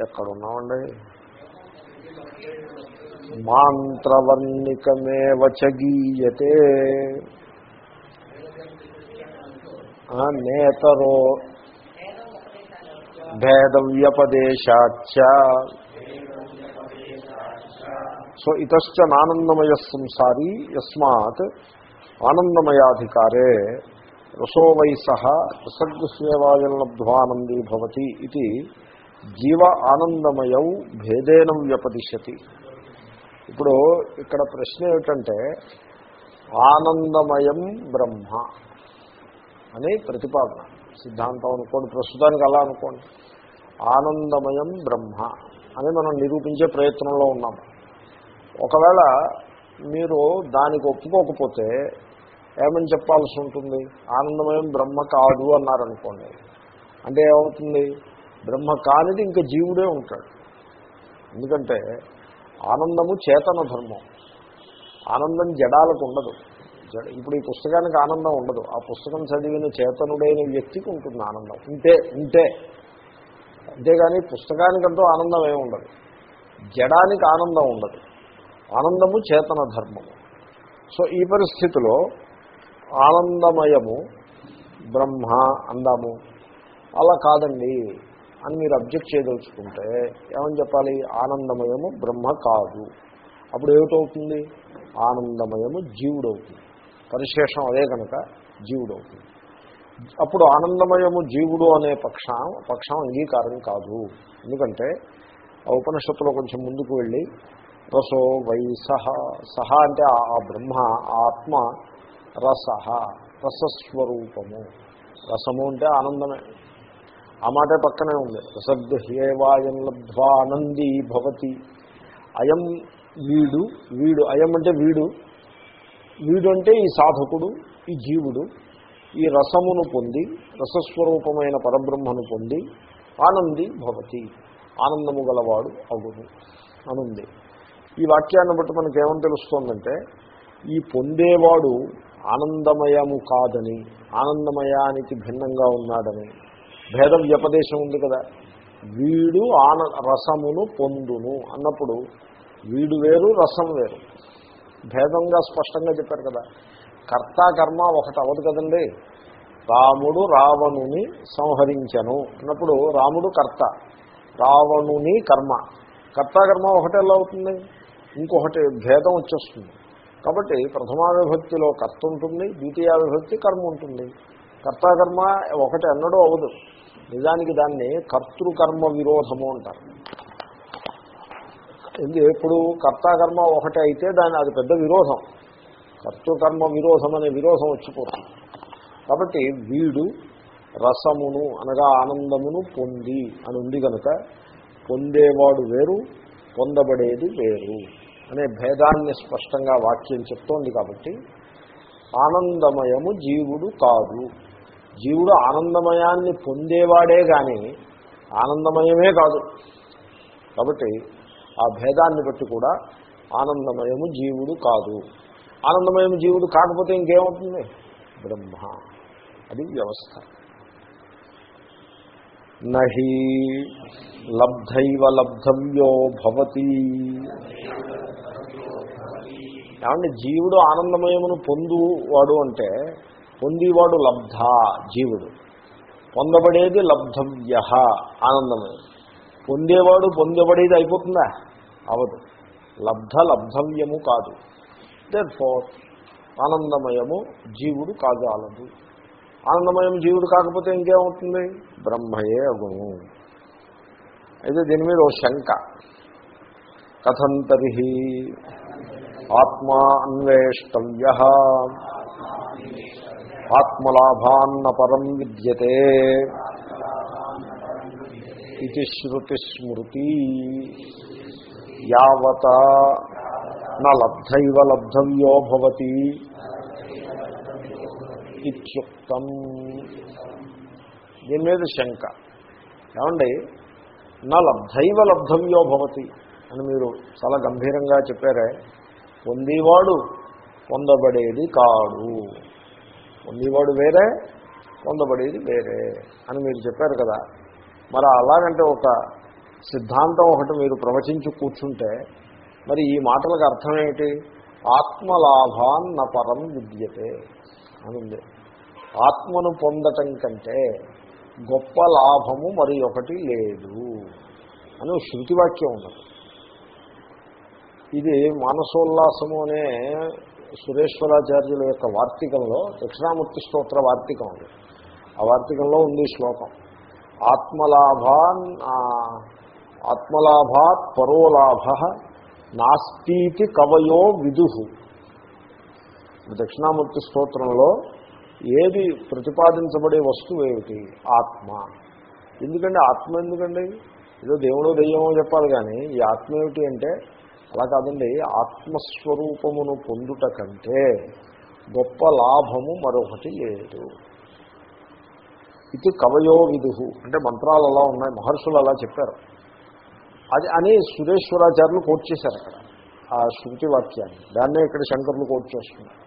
ఎక్కడున్నామండి మాంత్రవర్ణికమే వచగీయతే గీయతే. ఆ, నేతరో భేదవ్యపదేశాచ సో ఇతశ్చ నానందమయ సంసారీ యస్మాత్ ఆనందమయాధికారే. రసో వై సహ రసగృహ్యేవాయల్లబ్ధ్వానందీ భవతి ఇది జీవ ఆనందమయం భేదేనం వ్యపదిశతి ఇప్పుడు ఇక్కడ ప్రశ్న ఏమిటంటే ఆనందమయం బ్రహ్మ అని ప్రతిపాదన. సిద్ధాంతం అనుకోండి ప్రస్తుతానికి అలా అనుకోండి. ఆనందమయం బ్రహ్మ అని మనం నిరూపించే ప్రయత్నంలో ఉన్నాము ఒకవేళ మీరు దానికి ఒప్పుకోకపోతే ఏమని చెప్పాల్సి ఉంటుంది? ఆనందమయం బ్రహ్మ కాదు అన్నారనుకోండి. అంటే ఏమవుతుంది? బ్రహ్మ కానిది ఇంకా జీవుడే ఉంటాడు. ఎందుకంటే ఆనందము చేతన ధర్మం. ఆనందం జడాలకు ఉండదు. ఇప్పుడు ఈ పుస్తకానికి ఆనందం ఉండదు. ఆ పుస్తకం చదివిన చేతనుడైన వ్యక్తికి ఉంటుంది ఆనందం. ఉంటే ఉంటే. అంతేగాని పుస్తకానికంటూ ఆనందం ఏమి ఉండదు. జడానికి ఆనందం ఉండదు. ఆనందము చేతన ధర్మము సో ఈ పరిస్థితిలో ఆనందమయము బ్రహ్మ అందాము. అలా కాదండి. అని మీరు అబ్జెక్ట్ చేయదలుచుకుంటే ఏమని చెప్పాలి? ఆనందమయము బ్రహ్మ కాదు. అప్పుడు ఏమిటవుతుంది? ఆనందమయము జీవుడవుతుంది. పరిశేషం అదే కనుక జీవుడవుతుంది. అప్పుడు ఆనందమయము జీవుడు అనే పక్షం పక్షం అంగీకారం కాదు. ఎందుకంటే ఆ ఉపనిషత్తులో కొంచెం ముందుకు వెళ్ళి రసో వై సహ సహ అంటే ఆ బ్రహ్మ ఆత్మ రస రసస్వరూపము. రసము అంటే ఆనందమే. ఆ మాటే పక్కనే ఉంది. రసగృహ్యేవాయం లబ్ధ్వా ఆనందీ భవతి. అయం వీడు వీడు అయం అంటే వీడు. వీడు అంటే ఈ సాధకుడు ఈ జీవుడు. ఈ రసమును పొంది రసస్వరూపమైన పరబ్రహ్మను పొంది ఆనంది భవతి. ఆనందము గలవాడు అగును అనుంది. ఈ వాక్యాన్ని బట్టి మనకేమని ఏమని తెలుస్తోందంటే ఈ పొందేవాడు ఆనందమయము కాదని ఆనందమయానికి భిన్నంగా ఉన్నాడని. భేద వ్యపదేశం ఉంది కదా. వీడు ఆన రసమును పొందును అన్నప్పుడు వీడు వేరు రసం వేరు. భేదంగా స్పష్టంగా చెప్పారు కదా. కర్త కర్మ ఒకటి అవ్వదు కదండి. రాముడు రావణుని సంహరించను అన్నప్పుడు రాముడు కర్త రావణుని కర్మ. కర్త కర్మ ఒకటి ఎలా అవుతుంది? ఇంకొకటి భేదం వచ్చేస్తుంది. కాబట్టి ప్రథమావిభక్తిలో కర్త ఉంటుంది ద్వితీయావిభక్తి కర్మ ఉంటుంది. కర్తాకర్మ ఒకటి అన్నడూ అవ్వదు. నిజానికి దాన్ని కర్తృకర్మ విరోధము అంటారు. ఇది ఎప్పుడు కర్తాకర్మ ఒకటే అయితే దాని అది పెద్ద విరోధం. కర్తృకర్మ విరోధం అనే విరోధం వచ్చిపోతుంది. కాబట్టి వీడు రసమును అనగా ఆనందమును పొంది అని ఉంది కనుక పొందేవాడు వేరు పొందబడేది వేరు అనే భేదాన్ని స్పష్టంగా వాక్యం చెప్తోంది కాబట్టి ఆనందమయము జీవుడు కాదు. జీవుడు ఆనందమయాన్ని పొందేవాడే కానీ ఆనందమయమే కాదు. కాబట్టి ఆ భేదాన్ని బట్టి కూడా ఆనందమయము జీవుడు కాదు. ఆనందమయం జీవుడు కాకపోతే ఇంకేమవుతుంది? బ్రహ్మ. అది వ్యవస్థ. నహి లబ్ధైవ లబ్ధవ్యో భవతి. ఏమంటే జీవుడు ఆనందమయమును పొందువాడు అంటే పొందేవాడు లబ్ధ జీవుడు. పొందబడేది లబ్ధవ్య ఆనందమయం పొందేవాడు పొందబడేది అయిపోతుందా? అవదు. లబ్ధ లబ్ధవ్యము కాదు. దేర్ ఫోర్ ఆనందమయము జీవుడు కాజాలదు. ఆనందమయం జీవుడు కాకపోతే ఇంకేమవుతుంది? బ్రహ్మయే అగును. అయితే దీని మీద ఓ శంక. కథం ఆత్మా అన్వేష్టవ్య ఆత్మలాభాన్న పరం విద్యతే ఇది శృతిస్మృతి. యావత నా లబ్ధైవ లబ్ధవ్యో భవతి ఇత్యుక్తం. దీని మీద శంక. ఏమండి? నా లబ్ధైవ లబ్ధవ్యో భవతి అని మీరు చాలా గంభీరంగా చెప్పారే. పొందేవాడు పొందబడేది కాడు. పొందేవాడు వేరే పొందబడేది వేరే అని మీరు చెప్పారు కదా. మరి అలాగంటే ఒక సిద్ధాంతం ఒకటి మీరు ప్రవచించి కూర్చుంటే మరి ఈ మాటలకు అర్థం ఏమిటి? ఆత్మలాభాన్న పరం విద్యతే అని ఉంది. ఆత్మను పొందటం కంటే గొప్ప లాభము మరి ఒకటి లేదు అని శృతివాక్యం ఉన్నది. ఇది మానసోల్లాసము అనే సురేశ్వరాచార్యుల యొక్క వార్తికంలో దక్షిణామూర్తి స్తోత్ర వార్తికం ఉంది ఆ వార్తికంలో ఉంది శ్లోకం. ఆత్మలాభాన్ ఆత్మలాభాత్ పరోలాభ నాస్తీతి కవయో విదుహు దక్షిణామూర్తి స్తోత్రంలో ఏది ప్రతిపాదించబడే వస్తువు ఏమిటి? ఆత్మ. ఎందుకండి ఆత్మ ఎందుకండి? ఏదో దేవుడో దెయ్యమో చెప్పాలి కానీ ఈ ఆత్మ ఏమిటి అంటే అలా కాదండి ఆత్మస్వరూపమును పొందుట కంటే గొప్ప లాభము మరొకటి లేదు. ఇది కవయో విదుహు. అంటే మంత్రాలు అలా ఉన్నాయి మహర్షులు అలా చెప్పారు. అది అని సురేశ్వరాచార్యులు కోట్ చేశారు అక్కడ ఆ శృతి వాక్యాన్ని. దాన్నే ఇక్కడ శంకర్లు కోట్ చేస్తున్నారు.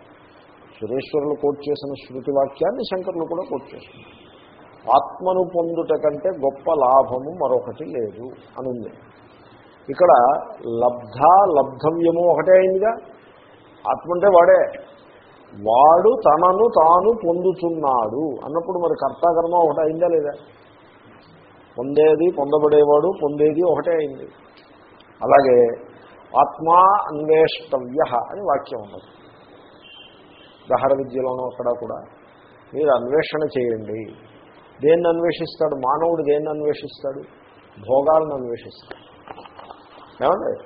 సురేశ్వరులు కోట్ చేసిన శృతి వాక్యాన్ని శంకర్లు కూడా కోట్ చేస్తున్నారు. ఆత్మను పొందుట కంటే గొప్ప లాభము మరొకటి లేదు అని ఉంది ఇక్కడ లబ్ధ లబ్ధవ్యము ఒకటే అయిందిగా. ఆత్మ అంటే వాడే. వాడు తనను తాను పొందుతున్నాడు. అన్నప్పుడు మరి కర్తాకర్మ ఒకటే అయిందా లేదా? పొందేది పొందబడేవాడు పొందేది ఒకటే అయింది. అలాగే ఆత్మా అన్వేష్టవ్య అని వాక్యం ఉన్నది. దహర విద్యలోనూ అక్కడ కూడా మీరు అన్వేషణ చేయండి. దేన్ని అన్వేషిస్తాడు? మానవుడు దేన్ని అన్వేషిస్తాడు? భోగాలను అన్వేషిస్తాడు. ఏమండి?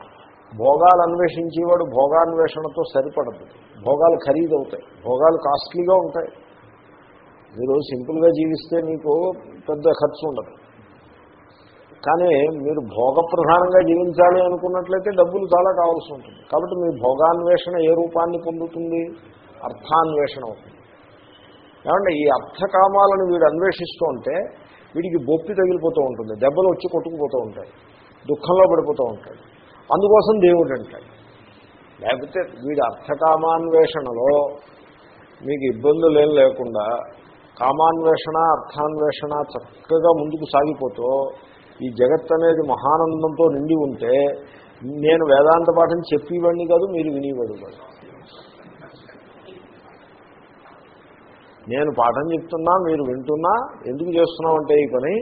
భోగాలు అన్వేషించేవాడు భోగాన్వేషణతో సరిపడదు. భోగాలు ఖరీదవుతాయి. భోగాలు కాస్ట్లీగా ఉంటాయి. మీరు సింపుల్గా జీవిస్తే మీకు పెద్ద ఖర్చు ఉండదు. కానీ మీరు భోగ ప్రధానంగా జీవించాలి అనుకున్నట్లయితే డబ్బులు చాలా కావాల్సి ఉంటుంది. కాబట్టి మీ భోగాన్వేషణ ఏ రూపాన్ని పొందుతుంది? అర్థాన్వేషణ అవుతుంది. ఏమంటే ఈ అర్థకామాలను వీడు అన్వేషిస్తూ ఉంటే వీడికి బొప్పి తగిలిపోతూ ఉంటుంది. దెబ్బలు వచ్చి కొట్టుకుపోతూ ఉంటాయి. దుఃఖంలో పడిపోతూ ఉంటాడు. అందుకోసం దేవుడు అంటాడు. లేకపోతే వీడి అర్థకామాన్వేషణలో మీకు ఇబ్బందులు ఏం లేకుండా కామాన్వేషణ అర్థాన్వేషణ చక్కగా ముందుకు సాగిపోతూ ఈ జగత్ అనేది మహానందంతో నిండి ఉంటే నేను వేదాంత పాఠం చెప్పేవాడిని కాదు మీరు వినేవాడు కాదు. నేను పాఠం చెప్తున్నా మీరు వింటున్నా ఎందుకు చేస్తున్నామంటే ఈ పని?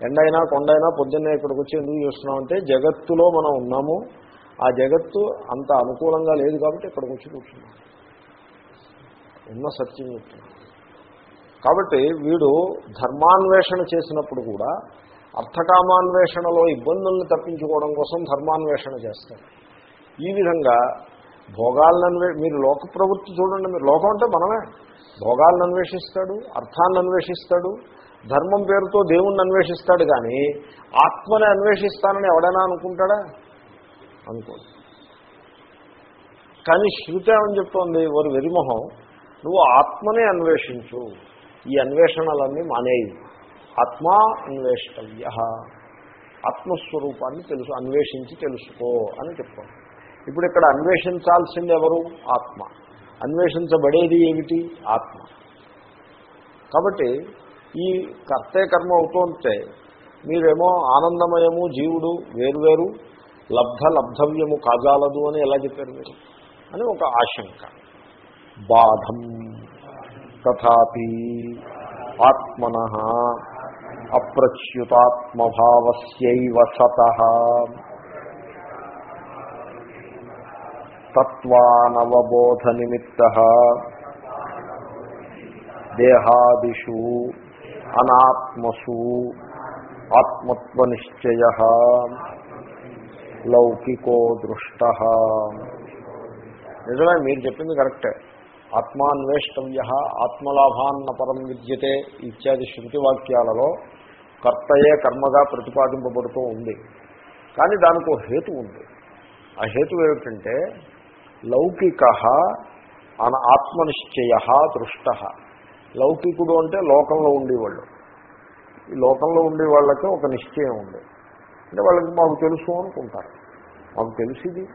ఎండైనా కొండైనా పొద్దున్నే ఇక్కడికి వచ్చి ఎందుకు చూస్తున్నామంటే జగత్తులో మనం ఉన్నాము. ఆ జగత్తు అంత అనుకూలంగా లేదు కాబట్టి ఇక్కడికి వచ్చి కూర్చున్నాం. ఉన్న సత్యం చెప్తున్నాం కాబట్టి వీడు ధర్మాన్వేషణ చేసినప్పుడు కూడా అర్థకామాన్వేషణలో ఇబ్బందుల్ని తప్పించుకోవడం కోసం ధర్మాన్వేషణ చేస్తారు ఈ విధంగా భోగాలను అన్వే మీరు లోక ప్రవృత్తి చూడండి మీరు లోకం అంటే మనమే. భోగాలను అన్వేషిస్తాడు అర్థాన్ని అన్వేషిస్తాడు ధర్మం పేరుతో దేవుణ్ణి అన్వేషిస్తాడు కానీ ఆత్మని అన్వేషిస్తానని ఎవడైనా అనుకుంటాడా? అనుకోడు. కానీ శృతి ఏమని చెప్తోంది? వారు వెరిమొహం నువ్వు ఆత్మనే అన్వేషించు. ఈ అన్వేషణలన్నీ మానేయి. ఆత్మా అన్వేషవ్య ఆత్మస్వరూపాన్ని తెలుసు అన్వేషించి తెలుసుకో అని చెప్తాను ఇప్పుడు ఇక్కడ అన్వేషించాల్సింది ఎవరు? ఆత్మ. అన్వేషించబడేది ఏమిటి? ఆత్మ. కాబట్టి ఈ కర్తే కర్మ అవుతుంటే మీరేమో ఆనందమయము జీవుడు వేరువేరు లబ్ధ లబ్ధవ్యము కాజాలదు అని ఎలా చెప్పారు మీరు? అని ఒక ఆశంక. బాధం. తథాపి ఆత్మన అప్రచ్యుతాత్మభావస్యవ సత. తత్వానవబోధ నిమిత్త దేహాదిషు అనాత్మసు ఆత్మత్వనిశ్చయ లౌకికో దృష్ట. నిజమే మీరు చెప్పింది కరెక్టే. ఆత్మాన్వేష్టవ్య ఆత్మలాభాన్న పరం విద్యతే ఇత్యాది శృతి వాక్యాలలో కర్తయే కర్మగా ప్రతిపాదింపబడుతూ ఉంది. కానీ దానికి ఒక హేతు ఉంది. ఆ హేతు ఏమిటంటే లౌకిక అన ఆత్మనిశ్చయ దృష్ట. లౌకికుడు అంటే లోకంలో ఉండేవాళ్ళు. ఈ లోకంలో ఉండే వాళ్ళకి ఒక నిశ్చయం ఉంది. అంటే వాళ్ళకి మాకు తెలుసు అనుకుంటారు. మాకు తెలిసింది.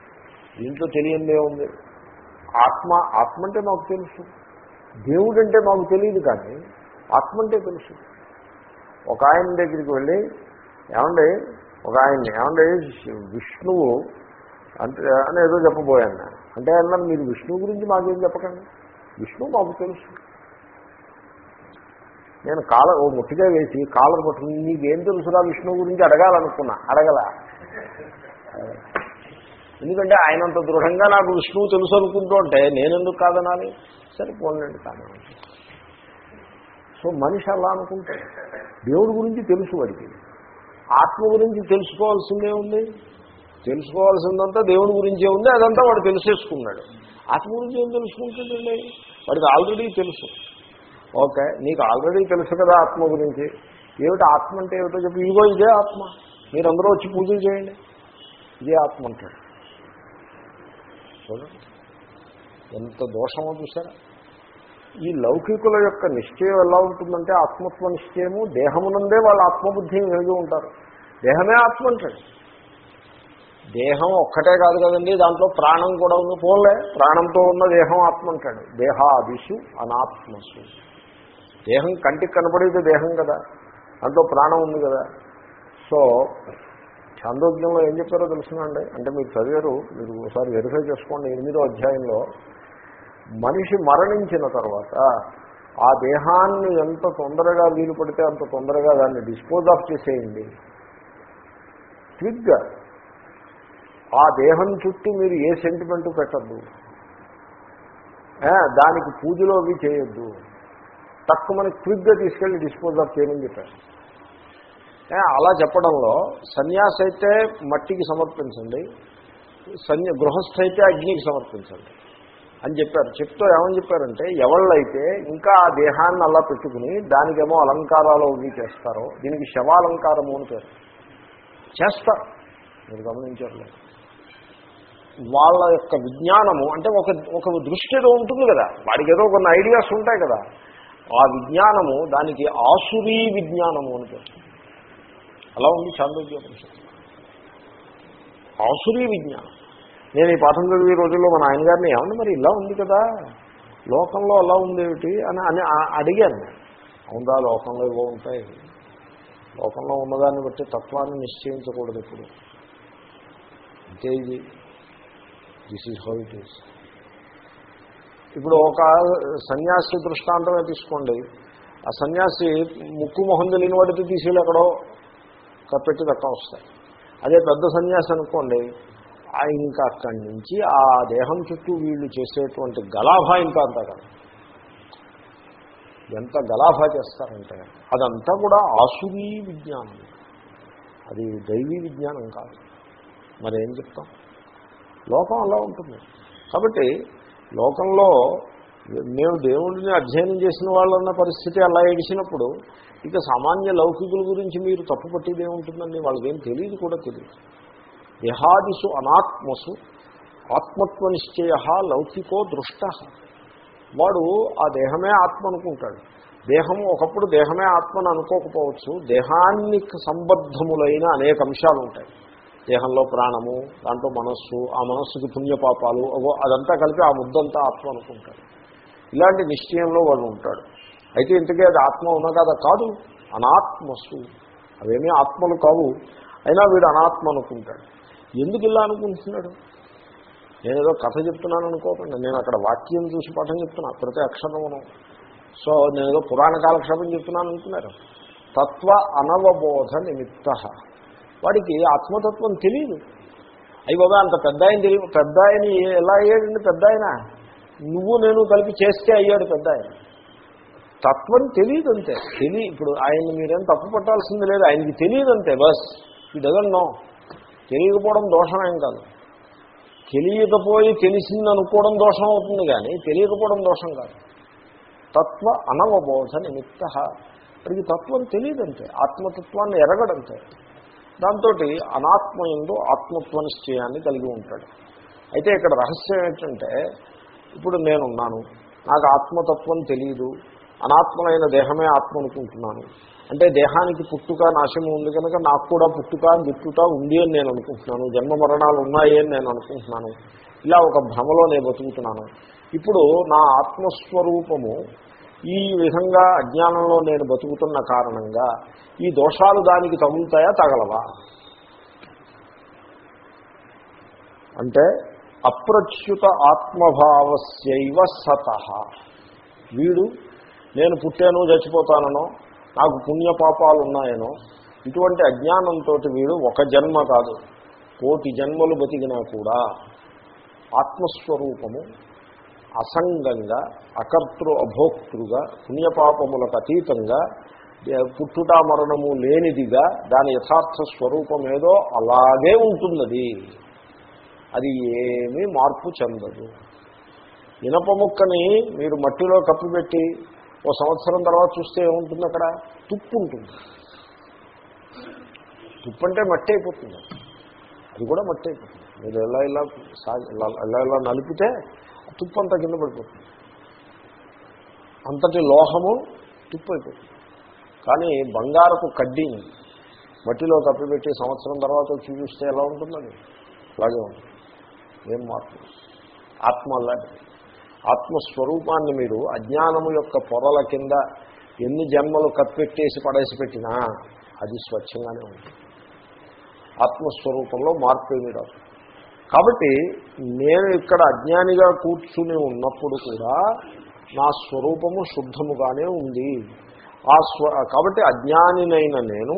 దీంట్లో తెలియందే ఉంది. ఆత్మ ఆత్మ అంటే మాకు తెలుసు. దేవుడు అంటే మాకు తెలియదు కానీ ఆత్మ అంటే తెలుసు. ఒక ఆయన దగ్గరికి వెళ్ళి ఏమండి ఒక ఆయన్ని ఏమండి విష్ణువు అంటే అని ఏదో చెప్పబోయాను అంటే అన్నాను మీరు విష్ణువు గురించి మాకేం చెప్పకండి. విష్ణువు మాకు తెలుసు. నేను కాల ఓ ముట్టిగా వేసి కాలం పట్టుకుని నీకేం తెలుసురా విష్ణువు గురించి అడగాలనుకున్నా. అడగల. ఎందుకంటే ఆయనంత దృఢంగా నాకు విష్ణువు తెలుసు అనుకుంటూ ఉంటే నేనెందుకు కాదనాలి? సరే పోలండి కాదనాలి. సో మనిషి అలా అనుకుంటాడు దేవుడి గురించి తెలుసు వాడికి. ఆత్మ గురించి తెలుసుకోవాల్సిందే ఉంది. తెలుసుకోవాల్సిందంతా దేవుడి గురించే ఉంది అదంతా వాడు తెలిసేసుకున్నాడు. ఆత్మ గురించి ఏం తెలుసుకుంటుందండి? వాడికి ఆల్రెడీ తెలుసు. ఓకే నీకు ఆల్రెడీ తెలుసు కదా ఆత్మ గురించి. ఏమిటి ఆత్మ అంటే ఏమిటో చెప్పి. ఇదిగో ఇదే ఆత్మ. మీరందరూ వచ్చి పూజలు చేయండి. ఇదే ఆత్మ అంటాడు. చూడండి. ఎంత దోషమో చూసారా ఈ లౌకికుల యొక్క నిశ్చయం ఎలా ఉంటుందంటే ఆత్మత్వ నిశ్చయము దేహమునందే వాళ్ళ ఆత్మబుద్ధిని కలిగి ఉంటారు. దేహమే ఆత్మ అంటాడు. దేహం ఒక్కటే కాదు కదండి దాంట్లో ప్రాణం కూడా ఉంది. పోలే ప్రాణంతో ఉన్న దేహం ఆత్మ అంటాడు. దేహాదిషు అనాత్మసు. దేహం కంటికి కనపడేది దేహం కదా. దాంట్లో ప్రాణం ఉంది కదా. సో చాందోగ్యంలో ఏం చెప్పారో తెలుసునండి అంటే మీరు చదివారు మీరు ఒకసారి వెరిఫై చేసుకోండి ఎనిమిదో అధ్యాయంలో. మనిషి మరణించిన తర్వాత ఆ దేహాన్ని ఎంత తొందరగా వీలు పడితే అంత తొందరగా దాన్ని డిస్పోజ్ ఆఫ్ చేసేయండి. క్విక్గా ఆ దేహం చుట్టూ మీరు ఏ సెంటిమెంటు పెట్టద్దు. దానికి పూజలో అవి చేయొద్దు. తక్కువ మనకి క్విక్గా తీసుకెళ్ళి డిస్పోజ్ ఆఫ్ చేయమని చెప్పారు. అలా చెప్పడంలో సన్యాసి అయితే మట్టికి సమర్పించండి సన్య గృహస్థ అయితే అగ్నికి సమర్పించండి అని చెప్పారు. చెప్తూ ఏమని చెప్పారంటే ఎవళ్ళైతే ఇంకా ఆ దేహాన్ని అలా పెట్టుకుని దానికేమో అలంకారాలు అవి చేస్తారో దీనికి శవాలంకారము అని పేరు. చేస్తారు. మీరు గమనించట్లేదు వాళ్ళ యొక్క విజ్ఞానము అంటే ఒక ఒక దృష్టి ఏదో ఉంటుంది కదా వాడికి ఏదో కొన్ని ఐడియాస్ ఉంటాయి కదా. ఆ విజ్ఞానము దానికి ఆసురీ విజ్ఞానము అని పేరు. అలా ఉంది చాంద్రోగ్యోపనిషత్తు ఆసురీ విజ్ఞానం. నేను ఈ పాఠం చదివే రోజుల్లో మన ఆయన గారిని ఏమన్నా మరి ఇలా ఉంది కదా? లోకంలో అలా ఉందేమిటి అని అని అడిగాను అవుందా లోకంలో ఏవో ఉంటాయి. లోకంలో ఉన్నదాన్ని బట్టి తత్వాన్ని నిశ్చయించకూడదు ఇప్పుడు అంతే ఇది this is how it is ఇప్పుడు ఒక సన్యాసి దృష్టాంతమే తీసుకోండి. ఆ సన్యాసి ముక్కు మొహం తెలియని వాడితే తీసేలు ఎక్కడో. కప్పెట్టి దక్క వస్తాయి. అదే పెద్ద సన్యాసి అనుకోండి ఇంకా అక్కడి నుంచి ఆ దేహం చుట్టూ వీళ్ళు చేసేటువంటి గలాభ ఇంకా అంతా కాదు. ఎంత గలాభ చేస్తారంటే అదంతా కూడా ఆసురీ విజ్ఞానం. అది దైవీ విజ్ఞానం కాదు. మరేం చెప్తాం? లోకం అలా ఉంటుంది. కాబట్టి లోకంలో మేము దేవుడిని అధ్యయనం చేసిన వాళ్ళన్న పరిస్థితి అలా ఏడిచినప్పుడు ఇక సామాన్య లౌకికుల గురించి మీరు తప్పు పట్టేది ఏముంటుందండి? వాళ్ళకేం తెలియదు కూడా తెలియదు. దేహాదిసు అనాత్మసు ఆత్మత్వ నిశ్చయ లౌకికో దృష్ట. వాడు ఆ దేహమే ఆత్మ అనుకుంటాడు దేహం ఒకప్పుడు దేహమే ఆత్మను అనుకోకపోవచ్చు దేహాన్ని సంబద్ధములైన అనేక అంశాలు ఉంటాయి దేహంలో ప్రాణము దాంట్లో మనస్సు ఆ మనస్సుకి పుణ్యపాపాలు అవో అదంతా కలిపి ఆ ముద్దంతా ఆత్మ అనుకుంటాడు ఇలాంటి నిశ్చయంలో వాడు ఉంటాడు అయితే ఇంతకీ అది ఆత్మ ఉన్న కదా? కాదు. అనాత్మస్సు అవేమీ ఆత్మలు కావు. అయినా వీడు అనాత్మ అనుకుంటాడు. ఎందుకు ఇలా అనుకుంటున్నాడు? నేనేదో కథ చెప్తున్నాను అనుకోకుండా. నేను అక్కడ వాక్యం చూసి పాఠం చెప్తున్నా. ప్రతి అక్షరమును. సో నేనేదో పురాణ కాలక్షేపం చెప్తున్నాను అనుకున్నారు తత్వ అనవబోధ నిమిత్త. వాడికి ఆత్మతత్వం తెలియదు అయ్యి బాబా అంత పెద్ద ఆయన తెలియదు పెద్ద ఆయన ఎలా అయ్యాడండి పెద్ద ఆయన? నువ్వు నేను కలిపి చేస్తే అయ్యాడు పెద్ద ఆయన. తత్వం తెలియదు అంతే. తెలియ ఇప్పుడు ఆయన మీరేం తప్పు పట్టాల్సింది లేదు. ఆయనకి తెలియదు అంతే. బస్ ఈ డజన్ నో. తెలియకపోవడం దోషమేం కాదు. తెలియకపోయి తెలిసింది అనుకోవడం దోషం అవుతుంది కానీ తెలియకపోవడం దోషం కాదు. తత్వ అనవబోధ నిమిత్త. వాడికి తత్వం తెలియదంటే ఆత్మతత్వాన్ని ఎరగడంతే. దాంతో అనాత్మ ఎందు ఆత్మత్వ నిశ్చయాన్ని కలిగి ఉంటాడు. అయితే ఇక్కడ రహస్యం ఏంటంటే ఇప్పుడు నేనున్నాను నాకు ఆత్మతత్వం తెలియదు అనాత్మలైన దేహమే ఆత్మ అనుకుంటున్నాను అంటే దేహానికి పుట్టుక నాశము ఉంది కనుక నాకు కూడా పుట్టుక గిట్టుట ఉంది అని నేను అనుకుంటున్నాను జన్మ మరణాలు ఉన్నాయి అని నేను అనుకుంటున్నాను. ఇలా ఒక భ్రమలో నేను బతుకుతున్నాను. ఇప్పుడు నా ఆత్మస్వరూపము ఈ విధంగా అజ్ఞానంలో నేను బతుకుతున్న కారణంగా ఈ దోషాలు దానికి తగులుతాయా తగలవా? అంటే అప్రచ్యుత ఆత్మభావస్యవ సత. వీడు నేను పుట్టాను చచ్చిపోతాననో నాకు పుణ్యపాపాలు ఉన్నాయనో ఇటువంటి అజ్ఞానంతో వీడు ఒక జన్మ కాదు. కోటి జన్మలు బతికినా కూడా ఆత్మస్వరూపము అసంగంగా అకర్తృ అభోక్తృగా పుణ్యపాపములకు అతీతంగా పుట్టుట మరణము లేనిదిగా దాని యథార్థ స్వరూపం ఏదో అలాగే ఉంటున్నది. అది ఏమీ మార్పు చెందదు. ఇనప ముక్కని మీరు మట్టిలో కప్పిపెట్టి ఓ సంవత్సరం తర్వాత చూస్తే ఏముంటుంది అక్కడ? తుప్పు ఉంటుంది. తుప్పు అంటే మట్టి అయిపోతుంది. అది కూడా మట్టి అయిపోతుంది. మీరు ఎలా ఇలా సాగి ఎలా ఇలా నలిపితే తుప్పు అంతా కింద పడిపోతుంది. అంతటి లోహము తుప్పు అయిపోతుంది కానీ బంగారపు కడ్డీని మట్టిలో తప్పిపెట్టి సంవత్సరం తర్వాత వచ్చి చూస్తే ఎలా ఉంటుందని? అలాగే ఉంటుంది. ఏం మార్పు? ఆత్మ అలాంటిది. ఆత్మస్వరూపాన్ని మీరు అజ్ఞానము యొక్క పొరల కింద ఎన్ని జన్మలు కప్పెట్టేసి పడేసి పెట్టినా అది స్వచ్ఛంగానే ఉంటుంది. ఆత్మస్వరూపంలో మార్పు ఏమీ రాదు. కాబట్టి నేను ఇక్కడ అజ్ఞానిగా కూర్చుని ఉన్నప్పుడు కూడా నా స్వరూపము శుద్ధముగానే ఉంది. ఆ స్వ కాబట్టి అజ్ఞానినైన నేను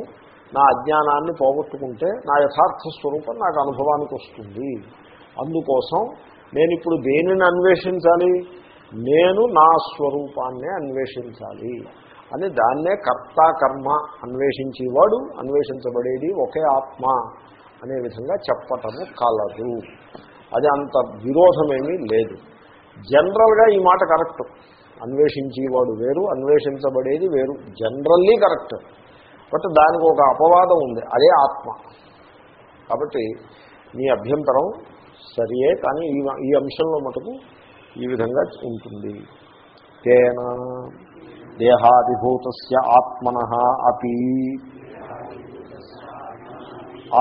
నా అజ్ఞానాన్ని పోగొట్టుకుంటే నా యథార్థ స్వరూపం నాకు అనుభవానికి వస్తుంది. అందుకోసం నేను ఇప్పుడు దేనిని అన్వేషించాలి? నేను నా స్వరూపాన్నే అన్వేషించాలి. అని దాన్నే కర్త కర్మ అన్వేషించేవాడు అన్వేషించబడేది ఒకే ఆత్మ. అనే విధంగా చెప్పటము కలదు. అది అంత విరోధమేమీ లేదు. జనరల్గా ఈ మాట కరెక్ట్. అన్వేషించేవాడు వేరు అన్వేషించబడేది వేరు. Generally correct. బట్ దానికి ఒక అపవాదం ఉంది. అదే ఆత్మ. కాబట్టి మీ అభ్యంతరం సరియే కానీ ఈ ఈ అంశంలో మటుకు ఈ విధంగా ఉంటుంది. తేన దేహాదిభూత ఆత్మన అపి.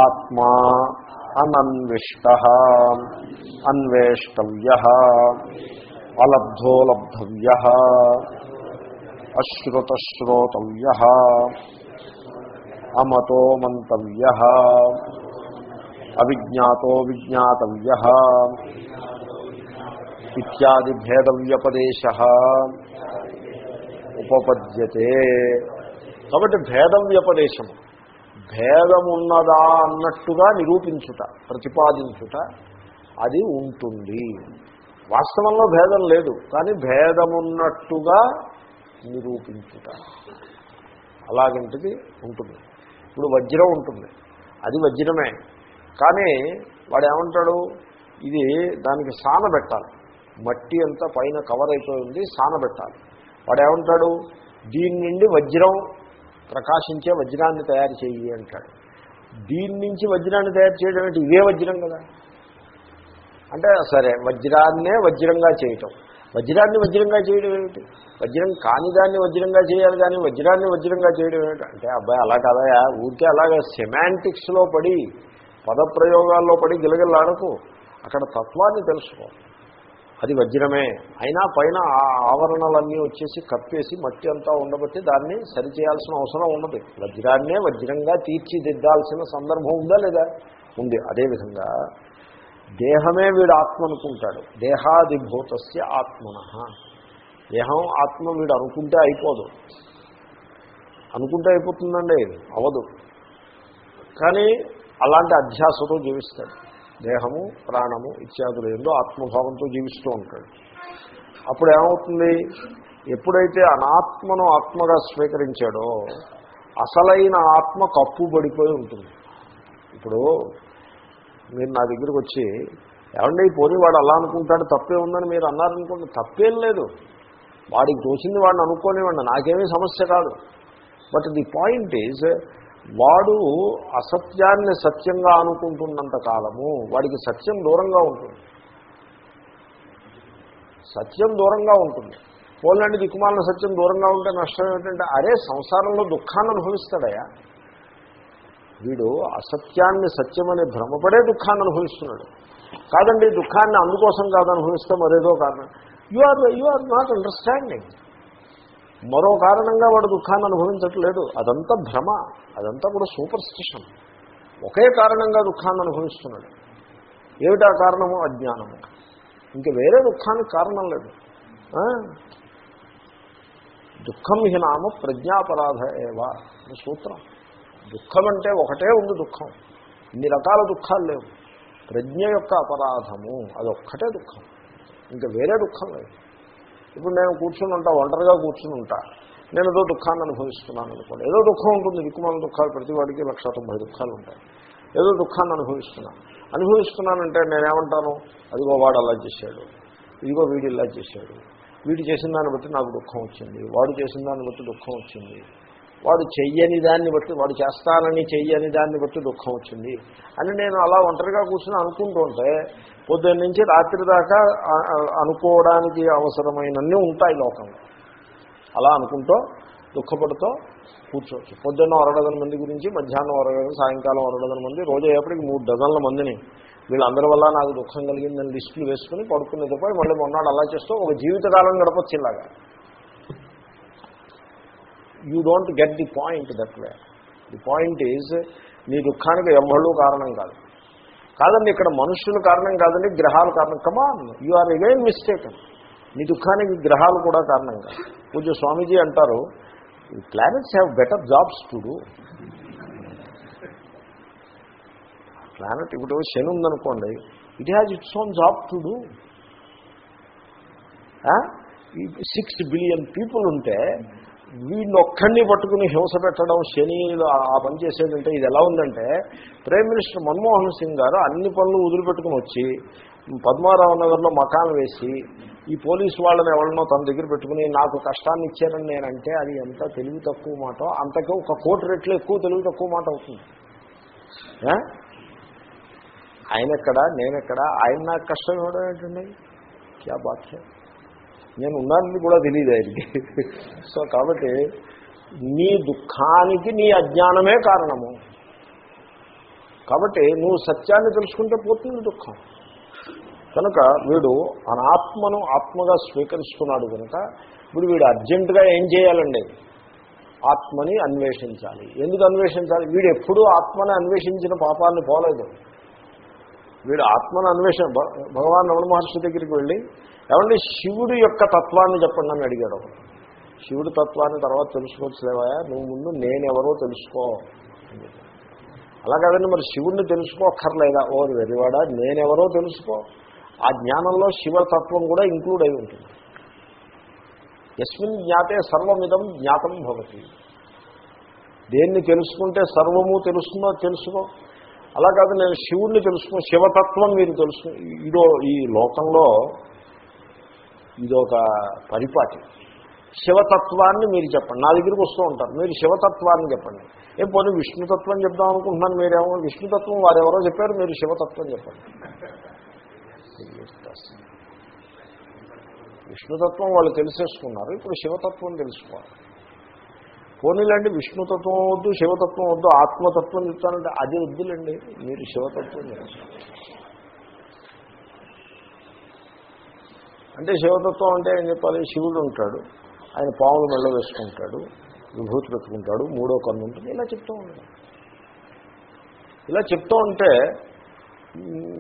ఆత్మా అనన్విష్ట అన్వేష్టవ్య అలబ్ధోలబ్ధవ్య అశ్రుతశ్రోతవ్య అమతో మంతవ్య అవిజ్ఞాతో విజ్ఞాతవ్య ఇత్యాది భేదవ్యపదేశ ఉపపద్యతే. కాబట్టి భేదవ్యపదేశము భేదమున్నదా అన్నట్టుగా నిరూపించుట ప్రతిపాదించుట అది ఉంటుంది. వాస్తవంలో భేదం లేదు కానీ భేదమున్నట్టుగా నిరూపించుట. అలాగంటిది ఉంటుంది. ఇప్పుడు వజ్రం ఉంటుంది. అది వజ్రమే. కానీ వాడు ఏమంటాడు ఇది దానికి సాన పెట్టాలి. మట్టి అంతా పైన కవర్ అయిపోయింది సాన పెట్టాలి. వాడు ఏమంటాడు దీని నుండి వజ్రం ప్రకాశించే వజ్రాన్ని తయారు చేయి అంటాడు. దీని నుంచి వజ్రాన్ని తయారు చేయడం అంటే ఇదే వజ్రం కదా. అంటే సరే వజ్రాన్నే వజ్రంగా చేయటం. వజ్రాన్ని వజ్రంగా చేయడం ఏమిటి? వజ్రం కాని దాన్ని వజ్రంగా చేయాలి కానీ వజ్రాన్ని వజ్రంగా చేయడం ఏమిటి? అంటే అబ్బాయి అలా కదయా ఊరికే అలాగా సెమాంటిక్స్లో పడి పదప్రయోగాల్లో పడి గిలగిల్లాడకు అక్కడ తత్వాన్ని తెలుసుకో అది వజ్రమే. అయినా పైన ఆవరణలన్నీ వచ్చేసి కప్పేసి మట్టి అంతా ఉండబట్టి దాన్ని సరిచేయాల్సిన అవసరం ఉన్నది. వజ్రాన్నే వజ్రంగా తీర్చిదిద్దాల్సిన సందర్భం ఉందా లేదా? ఉంది. అదేవిధంగా దేహమే వీడు ఆత్మ అనుకుంటాడు దేహాదిభూతస్య ఆత్మన. దేహం ఆత్మ వీడు అనుకుంటే అయిపోదు. అనుకుంటే అయిపోతుందండి. అవదు. కానీ అలాంటి అధ్యాసతో జీవిస్తాడు. దేహము ప్రాణము ఇత్యాదులు ఏందో ఆత్మభావంతో జీవిస్తూ ఉంటాడు. అప్పుడు ఏమవుతుంది? ఎప్పుడైతే అనాత్మను ఆత్మగా స్వీకరించాడో అసలైన ఆత్మ కప్పుబడిపోయి ఉంటుంది. ఇప్పుడు మీరు నా దగ్గరికి వచ్చి ఏమండి పోనీ వాడు అలా అనుకుంటాడు తప్పే ఉందని మీరు అన్నారనుకోండి. తప్పేం లేదు. వాడికి తోచింది వాడిని అనుకోనివ్వండి నాకేమీ సమస్య కాదు. బట్ ది పాయింట్ ఈజ్ వాడు అసత్యాన్ని సత్యంగా అనుకుంటున్నంత కాలము వాడికి సత్యం దూరంగా ఉంటుంది. సత్యం దూరంగా ఉంటుంది. పోలాంటి దిక్కుమాలిన సత్యం దూరంగా ఉంటే నష్టం ఏమిటంటే అరే సంసారంలో దుఃఖాన్ని అనుభవిస్తాడయా? వీడు అసత్యాన్ని సత్యమని భ్రమపడే దుఃఖాన్ని అనుభవిస్తున్నాడు. కాదండి దుఃఖాన్ని అందుకోసం కాదు అనుభవిస్తే మరేదో కారణం. You are you are not understanding మరో కారణంగా వాడు దుఃఖాన్ని అనుభవించట్లేదు. అదంతా భ్రమ. అదంతా కూడా సూపర్ స్టిషన్ ఒకే కారణంగా దుఃఖాన్ని అనుభవిస్తున్నాడు. ఏమిటా కారణము? అజ్ఞానము. ఇంక వేరే దుఃఖానికి కారణం లేదు. దుఃఖం హి నామ ప్రజ్ఞాపరాధ ఏవా అని సూత్రం. దుఃఖం అంటే ఒకటే ఉంది దుఃఖం. ఇన్ని రకాల దుఃఖాలు లేవు. ప్రజ్ఞ యొక్క అపరాధము అదొక్కటే దుఃఖం. ఇంకా వేరే దుఃఖం లేదు. ఇప్పుడు నేను కూర్చుని ఉంటా ఒంటరిగా కూర్చుని ఉంటా. నేను ఏదో దుఃఖాన్ని అనుభవిస్తున్నాను అనుకోండి. ఏదో దుఃఖం ఉంటుంది దిక్కుమాల దుఃఖాలు ప్రతి వాడికి లక్ష తొంభై దుఃఖాలు ఉంటాయి. ఏదో దుఃఖాన్ని అనుభవిస్తున్నాను. అనుభవిస్తున్నానంటే నేనేమంటాను? అదిగో వాడు అలా చేశాడు. ఇదిగో వీడు ఇలా చేశాడు. వీడు చేసిన దాన్ని బట్టి నాకు దుఃఖం వచ్చింది. వాడు చేసిన దాన్ని బట్టి దుఃఖం వచ్చింది. వాడు చెయ్యని దాన్ని బట్టి వాడు చేస్తానని చెయ్యని దాన్ని బట్టి దుఃఖం వచ్చింది. అని నేను అలా ఒంటరిగా కూర్చొని అనుకుంటూ ఉంటే పొద్దున్న నుంచి రాత్రి దాకా అనుకోవడానికి అవసరమైనన్నీ ఉంటాయి లోకంలో. అలా అనుకుంటూ దుఃఖపడుతూ కూర్చోవచ్చు. పొద్దున్న అరడదన మంది గురించి మధ్యాహ్నం అరడదన సాయంకాలం అరడదన మంది రోజు అయ్యేప్పటికి మూడు డజన్ల మందిని. వీళ్ళందరి వల్ల నాకు దుఃఖం కలిగిందని లిస్టులు వేసుకుని పడుకునే పోయి మళ్ళీ మొన్నాడు అలా చేస్తూ ఒక జీవితకాలం గడపచ్చు ఇలాగా. You don't get the point that way the point is నీ దుఃఖానికి ఎవళ్ళు కారణం కాదు. కాదండి ఇక్కడ మనుషులు కారణం కాదండి గ్రహాలు కారణం. Come on you are again mistake నీ దుఃఖానికి గ్రహాలు కూడా కారణం కాదు. పూజ స్వామీజీ అంటారు planets have better jobs to do planet ఇప్పుడు శని ఉందనుకోండి it has its own job to do six billion people ఉంటే వీడిని ఒక్కడిని పట్టుకుని హింస పెట్టడం శని ఆ పని చేసేదంటే ఇది ఎలా ఉందంటే ప్రైమ్ మినిస్టర్ మన్మోహన్ సింగ్ గారు అన్ని పనులు వదిలిపెట్టుకుని వచ్చి పద్మారావు నగర్లో మకాన్ వేసి ఈ పోలీసు వాళ్ళని ఎవరినో తన దగ్గర పెట్టుకుని నాకు కష్టాన్ని ఇచ్చారని నేనంటే అది ఎంత తెలివి తక్కువ మాట అంతకే ఒక కోటి రెట్లు ఎక్కువ తెలివి తక్కువ మాట అవుతుంది. ఆయన ఎక్కడ నేనెక్కడ ఆయన నాకు కష్టం ఇవ్వడం ఏంటండి? క్యా బాధ్యత నేను ఉన్నానని కూడా తెలియదు ఆయనకి. సో కాబట్టి నీ దుఃఖానికి నీ అజ్ఞానమే కారణము. కాబట్టి నువ్వు సత్యాన్ని తెలుసుకుంటే పోతుంది దుఃఖం. కనుక వీడు అనాత్మను ఆత్మగా స్వీకరిస్తున్నాడు కనుక ఇప్పుడు వీడు అర్జెంటుగా ఏం చేయాలండి? ఆత్మని అన్వేషించాలి. ఎందుకు అన్వేషించాలి? వీడు ఎప్పుడూ ఆత్మని అన్వేషించిన పాపాన్ని పోలేదు. వీడు ఆత్మను అన్వేషణ భ- భగవాన్ రమణ మహర్షి దగ్గరికి వెళ్ళి ఏమండి శివుడి యొక్క తత్వాన్ని చెప్పండి అని అడిగాడు. శివుడు శివుడి తత్వాన్ని తర్వాత తెలుసుకోవచ్చులేవా? నువ్వు ముందు నేనెవరో తెలుసుకో. అలా కాదండి మరి శివుణ్ణి తెలుసుకోక్కర్లేదా? ఓ వెరివాడా నేనెవరో తెలుసుకో. ఆ జ్ఞానంలో శివతత్వం కూడా ఇంక్లూడ్ అయి ఉంటుంది. ఎస్మిన్ జ్ఞాతే సర్వమిదం జ్ఞాతం భవతి. దేన్ని తెలుసుకుంటే సర్వము తెలుస్తుందో తెలుసుకో. అలా కాదు నేను శివుణ్ణి తెలుసుకో శివతత్వం మీరు తెలుసు ఇదో ఈ లోకంలో ఇదొక పరిపాటి. శివతత్వాన్ని మీరు చెప్పండి. నా దగ్గరికి వస్తూ ఉంటారు. మీరు శివతత్వాన్ని చెప్పండి. ఏం పోనీ విష్ణుతత్వం చెప్దాం అనుకుంటున్నాను మీరేమో? విష్ణుతత్వం వారెవరో చెప్పారు మీరు శివతత్వం చెప్పండి. విష్ణుతత్వం వాళ్ళు తెలిసేసుకున్నారు. ఇప్పుడు శివతత్వం తెలుసుకోవాలి. పోనీలండి విష్ణుతత్వం వద్దు శివతత్వం వద్దు ఆత్మతత్వం చెప్తానంటే అది వద్దులండి. మీరు శివతత్వం తెలుసుకోవాలి అంటే శివతత్వం అంటే ఏం చెప్పాలి శివుడు ఉంటాడు. ఆయన పాములు మెళ్ళ వేసుకుంటాడు. విభూతి పెట్టుకుంటాడు. మూడో కన్ను ఉంటుంది. ఇలా చెప్తూ ఉంటాడు. ఇలా చెప్తూ ఉంటే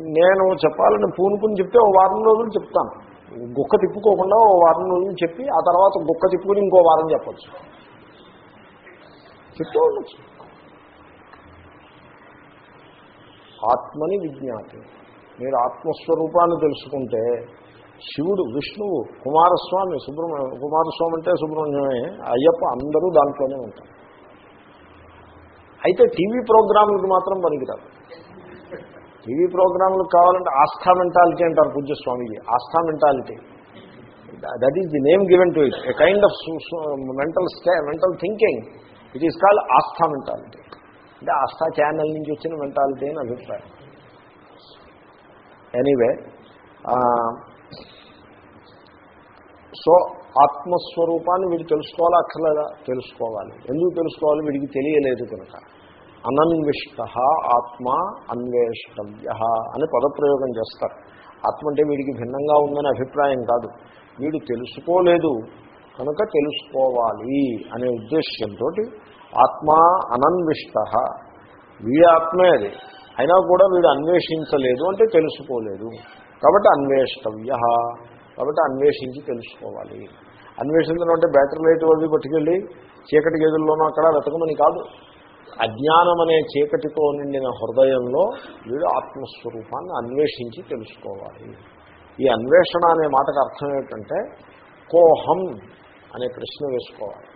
నేను చెప్పాలని పూనుకుని చెప్తే ఓ వారం రోజులు చెప్తాను. గుక్క తిప్పుకోకుండా ఓ వారం రోజులు చెప్పి ఆ తర్వాత గుక్క తిప్పుకుని ఇంకో వారం చెప్పచ్చు. చెప్తూ ఉండొచ్చు. ఆత్మని విజ్ఞాతి. మీరు ఆత్మస్వరూపాన్ని తెలుసుకుంటే శివుడు విష్ణువు కుమారస్వామి సుబ్రహ్మణ్యం కుమారస్వామి అంటే సుబ్రహ్మణ్యమే అయ్యప్ప అందరూ దాంట్లోనే ఉంటారు. అయితే టీవీ ప్రోగ్రాంలకు మాత్రం పనికిరాదు. టీవీ ప్రోగ్రాంలకు కావాలంటే ఆస్థా మెంటాలిటీ అంటారు పూజ్య Swamiji Aastha mentality. That is the name given to it a kind of mental stay mental thinking it is called Aastha mentality. అంటే ఆస్థా ఛానల్ నుంచి వచ్చిన మెంటాలిటీ అని అభిప్రాయం. ఎనీవే సో ఆత్మస్వరూపాన్ని వీడు తెలుసుకోవాలా అక్కర్లేదా? తెలుసుకోవాలి. ఎందుకు తెలుసుకోవాలి? వీడికి తెలియలేదు కనుక. అనన్విష్ట ఆత్మ అన్వేష్టవ్య అని పదప్రయోగం చేస్తారు. ఆత్మ అంటే వీడికి భిన్నంగా ఉందని అభిప్రాయం కాదు. వీడు తెలుసుకోలేదు కనుక తెలుసుకోవాలి అనే ఉద్దేశ్యంతో ఆత్మ అనన్విష్ట. వీడి ఆత్మే అది. అయినా కూడా వీడు అన్వేషించలేదు అంటే తెలుసుకోలేదు. కాబట్టి అన్వేష్టవ్య. కాబట్టి అన్వేషించి తెలుసుకోవాలి. అన్వేషించడం అంటే బ్యాటరీ లైట్ అవి పట్టుకెళ్ళి చీకటి గదుల్లోనూ అక్కడ వెతకమని కాదు. అజ్ఞానం అనే చీకటితో నిండిన హృదయంలో వీడు ఆత్మస్వరూపాన్ని అన్వేషించి తెలుసుకోవాలి. ఈ అన్వేషణ అనే మాటకు అర్థం ఏమిటంటే కోహం అనే ప్రశ్న వేసుకోవాలి.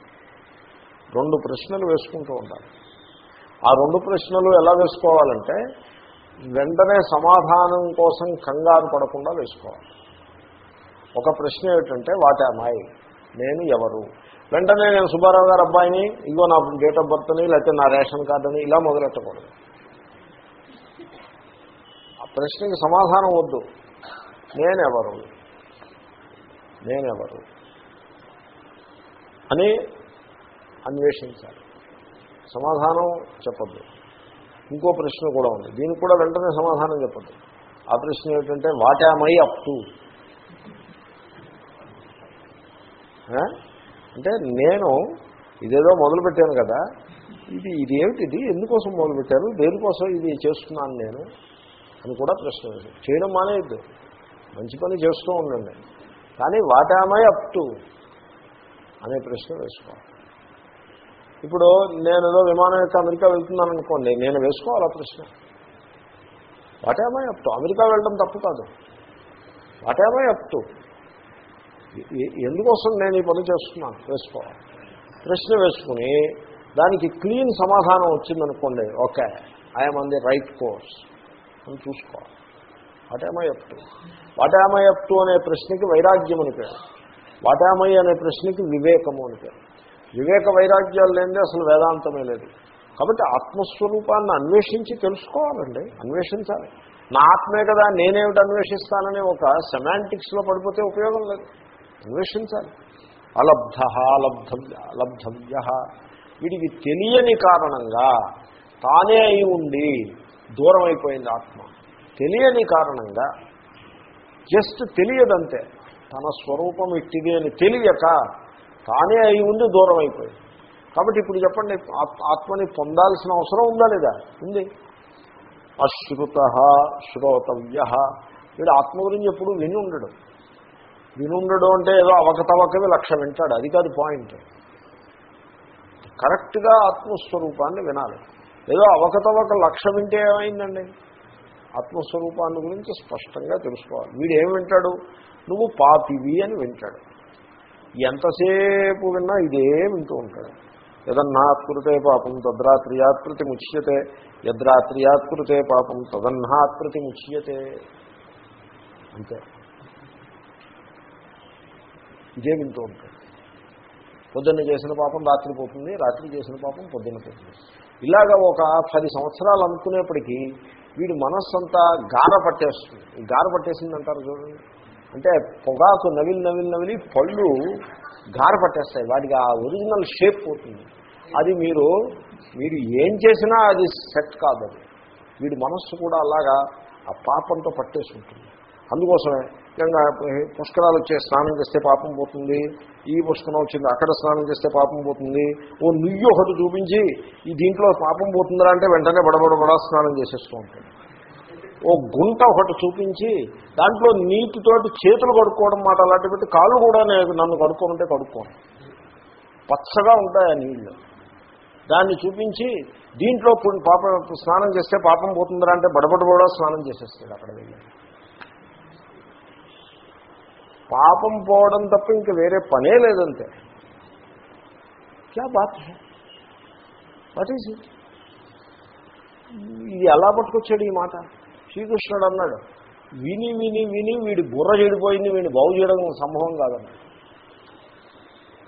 రెండు ప్రశ్నలు వేసుకుంటూ ఉండాలి. ఆ రెండు ప్రశ్నలు ఎలా వేసుకోవాలంటే వెంటనే సమాధానం కోసం కంగారు పడకుండా వేసుకోవాలి. ఒక ప్రశ్న ఏమిటంటే వాట్ అమ్మాయి నేను ఎవరు? వెంటనే నేను సుబ్బారావు గారు అబ్బాయిని ఇగో నా డేట్ ఆఫ్ బర్త్ని లేకపోతే నా రేషన్ కార్డుని ఇలా మొదలెట్టకూడదు ఆ ప్రశ్నకి సమాధానం వద్దు. నేనెవరు? నేనెవరు? అని అన్వేషించాలి. సమాధానం చెప్పద్దు. ఇంకో ప్రశ్న కూడా ఉంది. దీనికి కూడా వెంటనే సమాధానం చెప్పద్దు. ఆ ప్రశ్న ఏమిటంటే what am I up to అంటే నేను ఇదేదో మొదలుపెట్టాను కదా. ఇది ఇది ఏమిటిది? ఎందుకోసం మొదలుపెట్టాను దేనికోసం ఇది చేస్తున్నాను నేను? అని కూడా ప్రశ్న చేయడం మానేయద్దు. మంచి పని చేస్తూ ఉండండి. కానీ వాటామై అప్ టు అనే ప్రశ్న వేసుకోవాలి. ఇప్పుడు నేను ఏదో విమానం యొక్క అమెరికా వెళ్తున్నాను అనుకోండి నేను వేసుకోవాలి ఆ ప్రశ్న వాటామై అప్ టు అమెరికా వెళ్ళడం తప్పు కాదు. వాటామై అప్ టు ఎందుకోసం నేను ఈ పని చేస్తున్నాను వేసుకోవాలి ప్రశ్న వేసుకుని దానికి క్లీన్ సమాధానం వచ్చిందనుకోండి. Okay I'm on the right course అని చూసుకోవాలి. What am I up to what am I up to అనే ప్రశ్నకి వైరాగ్యం అని పేరు. వాటామై అనే ప్రశ్నకి వివేకము అని పేరు. వివేక వైరాగ్యాలు లేనిదే అసలు వేదాంతమే లేదు. కాబట్టి ఆత్మస్వరూపాన్ని అన్వేషించి తెలుసుకోవాలండి. అన్వేషించాలి. నా ఆత్మే కదా నేనేమిటి అన్వేషిస్తానని ఒక సెమాంటిక్స్లో పడిపోతే ఉపయోగం లేదు. అన్వేషించాలి. అలబ్ధ లబ్ధవ్య లబ్ధవ్య. వీడికి తెలియని కారణంగా తానే అయి ఉండి దూరం అయిపోయింది ఆత్మ. తెలియని కారణంగా జస్ట్ తెలియదంతే. తన స్వరూపం ఇట్టిది అని తెలియక తానే అయి ఉండి దూరం అయిపోయింది కాబట్టి ఇప్పుడు చెప్పండి ఆత్- ఆత్మని పొందాల్సిన అవసరం ఉందా లేదా? ఉంది. అశ్రుత శ్రోతవ్య. వీడు ఆత్మ గురించి ఎప్పుడు విని ఉండడు. వినుండడు అంటే ఏదో అవకతవకవి లక్ష వింటాడు. అది కాదు పాయింట్. కరెక్ట్గా ఆత్మస్వరూపాన్ని వినాలి. ఏదో అవకతవక లక్ష వింటే ఏమైందండి? ఆత్మస్వరూపాన్ని గురించి స్పష్టంగా తెలుసుకోవాలి. వీడు ఏం వింటాడు? నువ్వు పాపివి అని వింటాడు. ఎంతసేపు విన్నా ఇదే వింటూ ఉంటాడు. యదన్నాత్కృతే పాపం తద్రాత్రియాత్కృతి ముచ్యతే యద్రాత్రియాత్కృతే పాపం తదన్నాత్కృతి ముచ్యతే. అంతే. ఇదే వింటూ ఉంటాడు. పొద్దున్న చేసిన పాపం రాత్రి పోతుంది రాత్రి చేసిన పాపం పొద్దున్న పోతుంది. ఇలాగ ఒక పది సంవత్సరాలు అనుకునేప్పటికీ వీడి మనస్సు అంతా గార పట్టేస్తుంది. ఈ గార పట్టేసింది అంటారు చూడండి. అంటే పొగాకు నవిలి నవిలి నవిలి పళ్ళు గార పట్టేస్తాయి. వాటికి ఆ ఒరిజినల్ షేప్ పోతుంది. అది మీరు మీరు ఏం చేసినా అది సెట్ కాదు. వీడి మనస్సు కూడా అలాగా ఆ పాపంతో పట్టేసి ఉంటుంది అందుకోసమే గంగా పుష్కరాలు వచ్చే స్నానం చేస్తే పాపం పోతుంది ఈ పుష్కరం వచ్చింది అక్కడ స్నానం చేస్తే పాపం పోతుంది. ఓ నుయ్యి ఒకటి చూపించి ఈ దీంట్లో పాపం పోతుందా అంటే వెంటనే బడబడబడా స్నానం చేసేస్తూ ఉంటుంది ఓ గుంట ఒకటి చూపించి దాంట్లో నీటితోటి చేతులు కడుక్కోవడం మాట అలాంటి పెట్టి కాళ్ళు కూడా నేను నన్ను కడుక్కోమంటే కడుక్కోను. పచ్చగా ఉంటాయి ఆ నీళ్ళు దాన్ని చూపించి దీంట్లో పాపం పాప స్నానం చేస్తే పాపం పోతుందా అంటే బడబడ కూడా స్నానం చేసేస్తాడు అక్కడ వెళ్ళి. పాపం పోవడం తప్ప ఇంక వేరే పనే లేదంతే. క్యా బాత్ హై? వాట్ ఈజ్ ఇట్ ఇది ఎలా పట్టుకొచ్చాడు ఈ మాట? శ్రీకృష్ణుడు అన్నాడు విని విని విని వీడి బుర్ర చెడిపోయింది వీడిని బాగు చేయడం సంభవం కాదన్నాడు.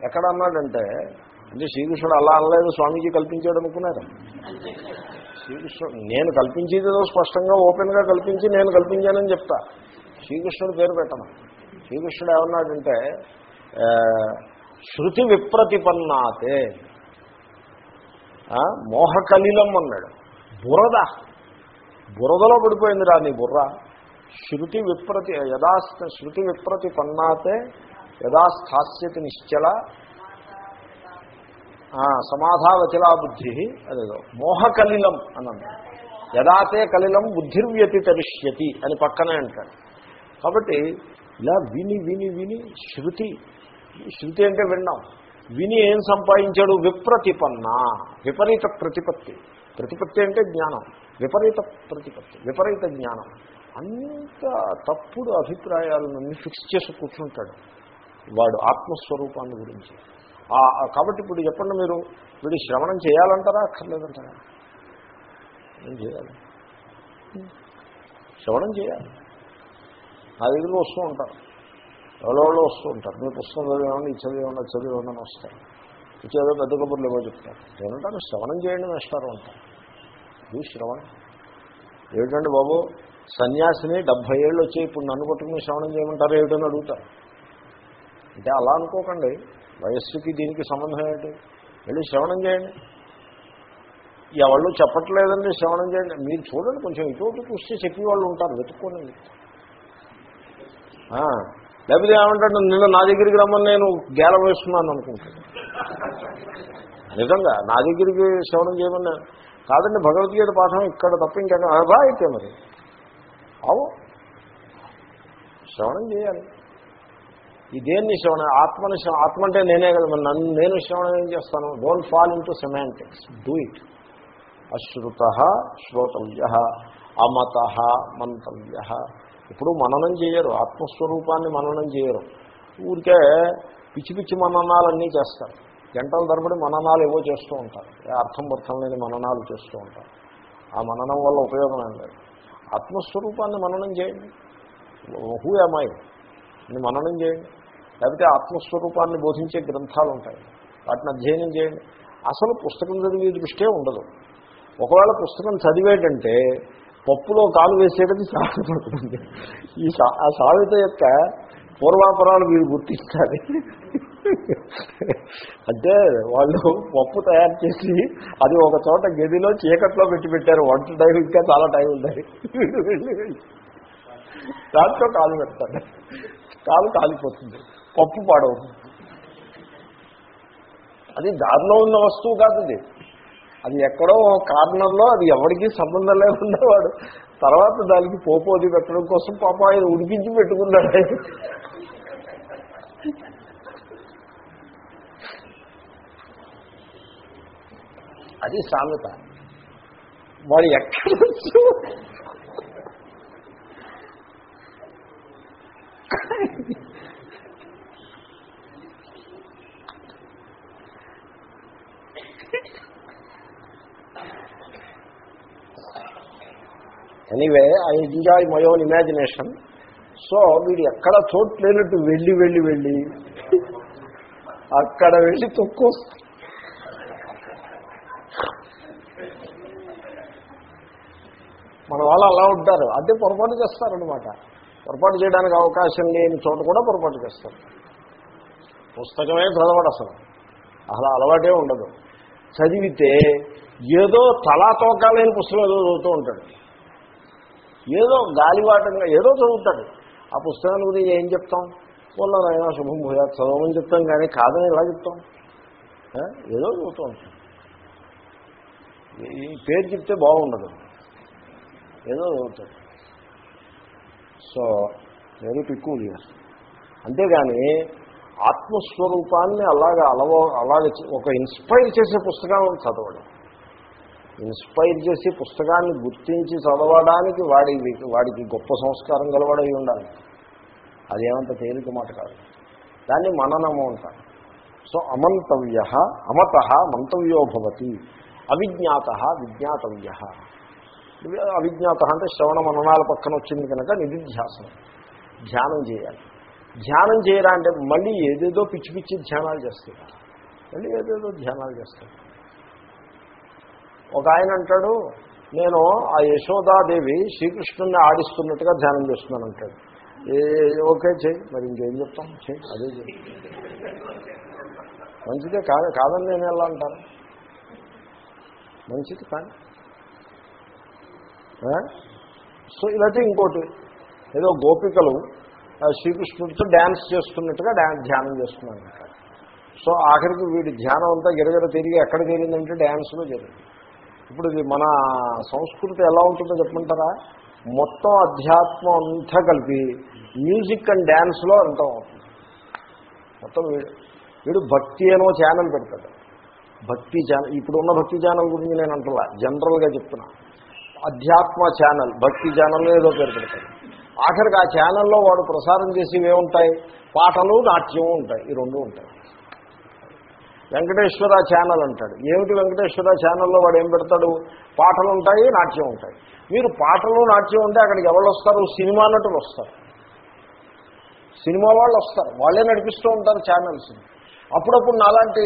ఎక్కడ అన్నాడంటే అంటే శ్రీకృష్ణుడు అలా అనలేదు స్వామీజీ కల్పించాడు అనుకున్నారు? శ్రీకృష్ణుడు నేను కల్పించేది ఏదో స్పష్టంగా ఓపెన్గా కల్పించి నేను కల్పించానని చెప్తా. శ్రీకృష్ణుడు పేరు పెట్టను శ్రీకృష్ణుడు ఏమన్నాడంటే శృతి విప్రతిపన్నాతే. ఆ, మోహకలిలం అన్నాడు. బురద బురదలో పడిపోయింది రా నీ బుర్ర. శృతి విప్రతి యదా శృతి విప్రతిపన్నాతే యదా స్థాస్యతి నిశ్చల ఆ, సమాధావచలా బుద్ధి. అదేదో మోహకలిలం అన్నాడు. యదాతే కలిలం బుద్ధిర్వ్యతితరిష్యతి అని పక్కనే అంటాడు. కాబట్టి ఇలా విని విని విని శృతి శృతి అంటే విన్నాం. విని ఏం సంపాదించాడు? విప్రతిపన్న విపరీత ప్రతిపత్తి. ప్రతిపత్తి అంటే జ్ఞానం. విపరీత ప్రతిపత్తి విపరీత జ్ఞానం. అంత తప్పుడు అభిప్రాయాలను ఫిక్స్ చేసి కూర్చుంటాడు వాడు ఆత్మస్వరూపాన్ని గురించి. కాబట్టి ఇప్పుడు చెప్పండి మీరు వీడు శ్రవణం చేయాలంటారా అక్కర్లేదంటారా? ఏం చేయాలి? శ్రవణం చేయాలి. నా దగ్గరికి వస్తూ ఉంటారు. ఎవరెవరో వస్తూ ఉంటారు. మీ పుస్తకం చదివేమన్నా ఈ చదివేమన్నా చదివేమన్నా వస్తారు. ఇచ్చేదో పెద్ద కబుర్లు ఏవో చెప్తారు. ఏమంటారు? శ్రవణం చేయండి వేస్తారు అంటారు. ఇది శ్రవణం. ఏమిటండి బాబు? సన్యాసిని డెబ్భై ఏళ్ళు వచ్చి ఇప్పుడు నన్ను పట్టుకుని శ్రవణం చేయమంటారు ఏమిటని అడుగుతారు. అంటే అలా అనుకోకండి. వయస్సుకి దీనికి సంబంధం ఏంటి? వెళ్ళి శ్రవణం చేయండి. ఎవళ్ళు చెప్పట్లేదండి శ్రవణం చేయండి. మీరు చూడండి కొంచెం ఇటువంటి చూస్తే చెప్పేవాళ్ళు ఉంటారు వెతుక్కోండి. లేకపోతే ఏమంటాడు నిన్న నా దగ్గరికి రమ్మని నేను గేలం వేస్తున్నాను అనుకుంటాను నిజంగా నా దగ్గరికి శ్రవణం చేయమని కాదండి భగవద్గీత పాఠం ఇక్కడ తప్ప ఇంకా అదా అయితే మరి. అవు. శ్రవణం చేయాలి. ఈ దేన్ని శ్రవణం ఆత్మని శ్రవ- ఆత్మ అంటే నేనే కదా మరి నన్ను నేను శ్రవణం ఏం చేస్తాను? Don't fall into semantics do it అశ్రుత శ్రోతవ్య అమత మంతవ్య. ఇప్పుడు మననం చేయరు ఆత్మస్వరూపాన్ని మననం చేయరు. ఊరికే పిచ్చి పిచ్చి మననాలన్నీ చేస్తారు. గంటల తరబడి మననాలు ఏవో చేస్తూ ఉంటారు. అర్థం అర్థం లేని మననాలు చేస్తూ ఉంటారు. ఆ మననం వల్ల ఉపయోగం ఏం లేదు. ఆత్మస్వరూపాన్ని మననం చేయండి. హూ అమ్మాయి మననం చేయండి. లేకపోతే ఆత్మస్వరూపాన్ని బోధించే గ్రంథాలు ఉంటాయి. వాటిని అధ్యయనం చేయండి. అసలు పుస్తకం చదివే దృష్టే ఉండదు. ఒకవేళ పుస్తకం చదివేటంటే పప్పులో కాలు వేసేటది సామెత పడుతుంది. ఈ సా- ఆ సామెత యొక్క పూర్వాపరాలు మీరు గుర్తించాలి అంటే వాళ్ళు పప్పు తయారు చేసి అది ఒక చోట గదిలో చీకట్లో పెట్టి పెట్టారు. వంట టైం ఇంకా చాలా టైం ఉన్నాయి దాంట్లో కాలు పెడతారు. కాలు కాలిపోతుంది. పప్పు పాడవుతుంది. అది దారిలో ఉన్న వస్తువు కాదు అది ఎక్కడో కార్నర్లో అది ఎవరికి సంబంధం లేకుండా వాడు తర్వాత దానికి పోపోది పెట్టడం కోసం పాప ఆయన ఉడికించి పెట్టుకున్నాడు. అది సామెత. వాడు ఎక్కడ anyway I enjoy my own imagination so వీడు ఎక్కడ చోటు లేనట్టు వెళ్ళి వెళ్ళి వెళ్ళి అక్కడ వెళ్ళి తొక్కు. మన వాళ్ళు అలా ఉంటారు. అదే పొరపాటు చేస్తారనమాట పొరపాటు చేయడానికి అవకాశం లేని చోట కూడా పొరపాటు చేస్తారు. పుస్తకమే చదవడు అసలు. అసలు అలవాటే ఉండదు. చదివితే ఏదో తలా తోకాలేని పుస్తకం ఏదో చదువుతూ ఉంటాడు. ఏదో గాలివాటంగా ఏదో చదువుతాడు. ఆ పుస్తకాల గురించి ఏం చెప్తాం? వల్ల నాయన శుభం భూయా చదవమని చెప్తాం కానీ కాదని ఎలా చెప్తాం? ఏదో చదువుతూ ఉంటాం పేరు చెప్తే బాగుండదు. ఏదో చదువుతాడు సో వెరీ పిక్కులియర్ అంతేగాని ఆత్మస్వరూపాన్ని అలాగా అలవ అలాగే ఒక ఇన్స్పైర్ చేసే పుస్తకం చదవడం. ఇన్స్పైర్ చేసి పుస్తకాన్ని గుర్తించి చదవడానికి వాడి వాడికి గొప్ప సంస్కారం గలవాడై ఉండాలి. అదేమంత తేలిక మాట కాదు. దాన్ని మననము అంటారు. సో అమంతవ్య అమత మంతవ్యోభవతి అవిజ్ఞాత విజ్ఞాతవ్య. అవిజ్ఞాత అంటే శ్రవణ మననాల పక్కన వచ్చింది కనుక నిధిధ్యాసనం. ధ్యానం చేయాలి. ధ్యానం చేయరా అంటే మళ్ళీ ఏదేదో పిచ్చి పిచ్చి ధ్యానాలు చేస్తారు. మళ్ళీ ఏదేదో ధ్యానాలు చేస్తారు. ఒక ఆయన అంటాడు నేను ఆ యశోదాదేవి శ్రీకృష్ణుని ఆడిస్తున్నట్టుగా ధ్యానం చేస్తున్నాను అంటాడు. ఏ ఓకే చెయ్యి మరి ఇంకేం చెప్తాం? చెయ్యి అదే చెయ్యి మంచిదే కాదు కాదని నేను ఎలా అంటాను? మంచిది కానీ సో ఇలాంటి ఇంకోటి. ఏదో గోపికలు ఆ శ్రీకృష్ణుడితో డ్యాన్స్ చేస్తున్నట్టుగా డ్యాన్స్ ధ్యానం చేస్తున్నాను సో ఆఖరికి వీడి ధ్యానం అంతా గిరగిర తిరిగి ఎక్కడ తిరిగిందంటే డ్యాన్స్లో జరిగింది. ఇప్పుడు ఇది మన సంస్కృతి ఎలా ఉంటుందో చెప్పమంటారా? మొత్తం అధ్యాత్మం అంతా కలిపి మ్యూజిక్ అండ్ డ్యాన్స్లో అంతా ఉంటుంది మొత్తం వీడు వీడు భక్తి అనో ఛానల్ పెడతాడు. భక్తి ఛానల్ ఇప్పుడు ఉన్న భక్తి ఛానల్ గురించి నేను అంటలా జనరల్గా చెప్తున్నా. అధ్యాత్మ ఛానల్ భక్తి ఛానల్ ఏదో పేరు పెడతాడు. ఆఖరికి ఆ ఛానల్లో వాడు ప్రసారం చేసేవి ఏముంటాయి? పాటలు నాట్యం ఉంటాయి. ఈ రెండు ఉంటాయి. వెంకటేశ్వర ఛానల్ అంటాడు. ఏమిటి వెంకటేశ్వర ఛానల్లో వాడు ఏం పెడతాడు? పాటలు ఉంటాయి నాట్యం ఉంటాయి. మీరు పాటలు నాట్యం ఉంటే అక్కడికి ఎవరు వస్తారు? సినిమా నటులు వస్తారు. సినిమా వాళ్ళు వస్తారు. వాళ్ళే నడిపిస్తూ ఉంటారు ఛానల్స్ అప్పుడప్పుడు నాలాంటి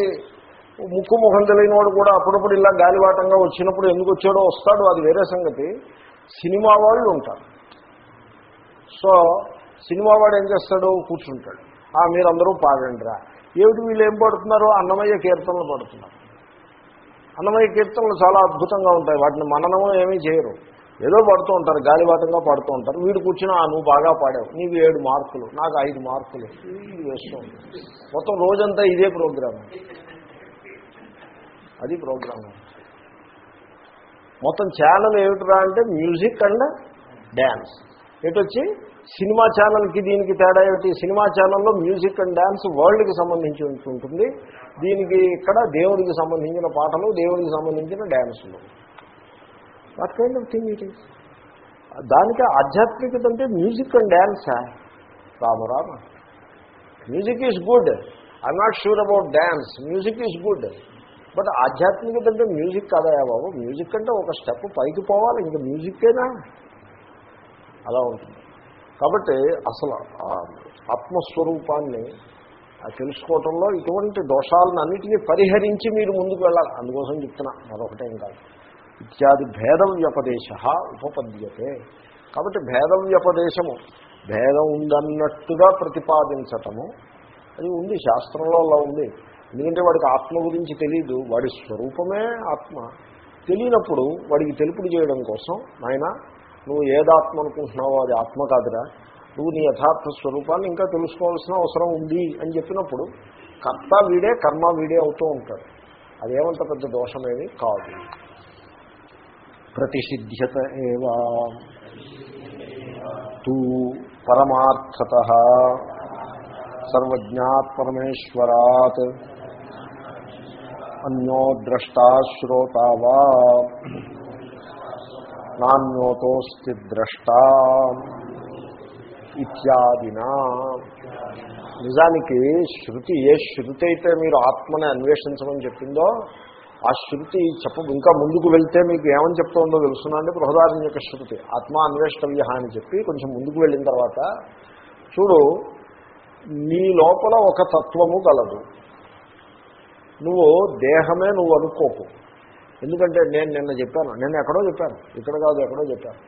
ముక్కు ముఖం తెలియని వాడు కూడా అప్పుడప్పుడు ఇలా గాలివాటంగా వచ్చినప్పుడు ఎందుకు వచ్చాడో వస్తాడు అది వేరే సంగతి. సినిమా వాళ్ళు ఉంటారు. సో సినిమా వాడు ఏం చేస్తాడు? కూర్చుంటాడు. ఆ మీరందరూ పాడండిరా. ఏమిటి వీళ్ళు ఏం పడుతున్నారు? అన్నమయ్య కీర్తనలు పడుతున్నారు. అన్నమయ్య కీర్తనలు చాలా అద్భుతంగా ఉంటాయి. వాటిని మననము ఏమీ చేయరు. ఏదో పడుతూ ఉంటారు. గాలివాతంగా పడుతూ ఉంటారు. వీడు కూర్చుని "ఆ, నువ్వు బాగా పాడావు. నీకు ఏడు మార్కులు. నాకు ఐదు మార్కులు. ఇది వేస్తూ మొత్తం రోజంతా ఇదే ప్రోగ్రామ్. అది ప్రోగ్రామ్. మొత్తం ఛానల్ ఏమిటి అంటే మ్యూజిక్ అండ్ డ్యాన్స్ ఎటు వచ్చి సినిమా ఛానల్కి దీనికి తేడా ఏమిటి? సినిమా ఛానల్లో మ్యూజిక్ అండ్ డ్యాన్స్ వరల్డ్కి సంబంధించి ఉంటుంది దీనికి ఇక్కడ దేవుడికి సంబంధించిన పాటలు దేవుడికి సంబంధించిన డ్యాన్సులు what kind of thing it is దానికి ఆధ్యాత్మికత అంటే music and డ్యాన్సా Rama Rama music is good I'm not sure about dance music is good but ఆధ్యాత్మికత అంటే మ్యూజిక్ కాదయా బాబు? మ్యూజిక్ అంటే ఒక స్టెప్ పైకి పోవాలి. ఇంకా మ్యూజిక్కేనా? అలా ఉంటుంది. కాబట్టి అసలు ఆత్మస్వరూపాన్ని తెలుసుకోవటంలో ఇటువంటి దోషాలను అన్నిటినీ పరిహరించి మీరు ముందుకు వెళ్ళాలి. అందుకోసం చెప్తున్నా మరొకటేం కాదు. ఇత్యాది భేద వ్యపదేశ ఉపపద్యతే. కాబట్టి భేద వ్యపదేశము భేదం ఉందన్నట్టుగా ప్రతిపాదించటము అది ఉంది శాస్త్రంలో అలా ఉంది. ఎందుకంటే వాడికి ఆత్మ గురించి తెలియదు వాడి స్వరూపమే ఆత్మ. తెలియనప్పుడు వాడికి తెలుపుడు చేయడం కోసం నాయన నువ్వు ఏదాత్మ అనుకుంటున్నావో అది ఆత్మ కాదురా. నువ్వు నీ యథార్థ స్వరూపాన్ని ఇంకా తెలుసుకోవాల్సిన అవసరం ఉంది అని చెప్పినప్పుడు కర్త వీడే కర్మ వీడే అవుతూ ఉంటాడు. అదేమంత పెద్ద దోషమేమి కాదు. ప్రతిషిధ్యత ఏవా. తూ పరమార్థత. సర్వజ్ఞాత్ పరమేశ్వరాత్. అన్యోద్రష్టా ద్రష్టా నాణ్యోతోస్తి ద్రష్ట ఇత్యాదినా. నిజానికి శృతి ఏ శృతి అయితే మీరు ఆత్మని అన్వేషించమని చెప్పిందో ఆ శృతి చెప్ప ఇంకా ముందుకు వెళ్తే మీకు ఏమని చెప్తుందో తెలుసునండి యొక్క శృతి. ఆత్మ అన్వేషణవ్య అని చెప్పి కొంచెం ముందుకు వెళ్ళిన తర్వాత చూడు నీ లోపల ఒక తత్వము గలదు నువ్వు దేహమే నువ్వు అనుకోకు. ఎందుకంటే నేను నిన్న చెప్పాను. నేను ఎక్కడో చెప్పాను. ఇక్కడ కాదు ఎక్కడో చెప్పాను.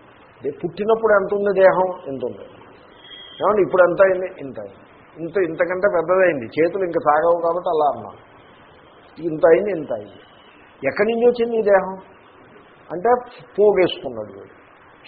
పుట్టినప్పుడు ఎంత ఉంది దేహం? ఎంత ఉంది? ఏమండి ఇప్పుడు ఎంత అయింది? ఇంత అయింది. ఇంత ఇంతకంటే పెద్దదైంది. చేతులు ఇంకా సాగవు కాబట్టి అలా అన్నాను. ఇంత అయింది ఇంత అయింది. ఎక్కడి నుంచి వచ్చింది ఈ దేహం? అంటే పోగేసుకున్నాడు వీడు.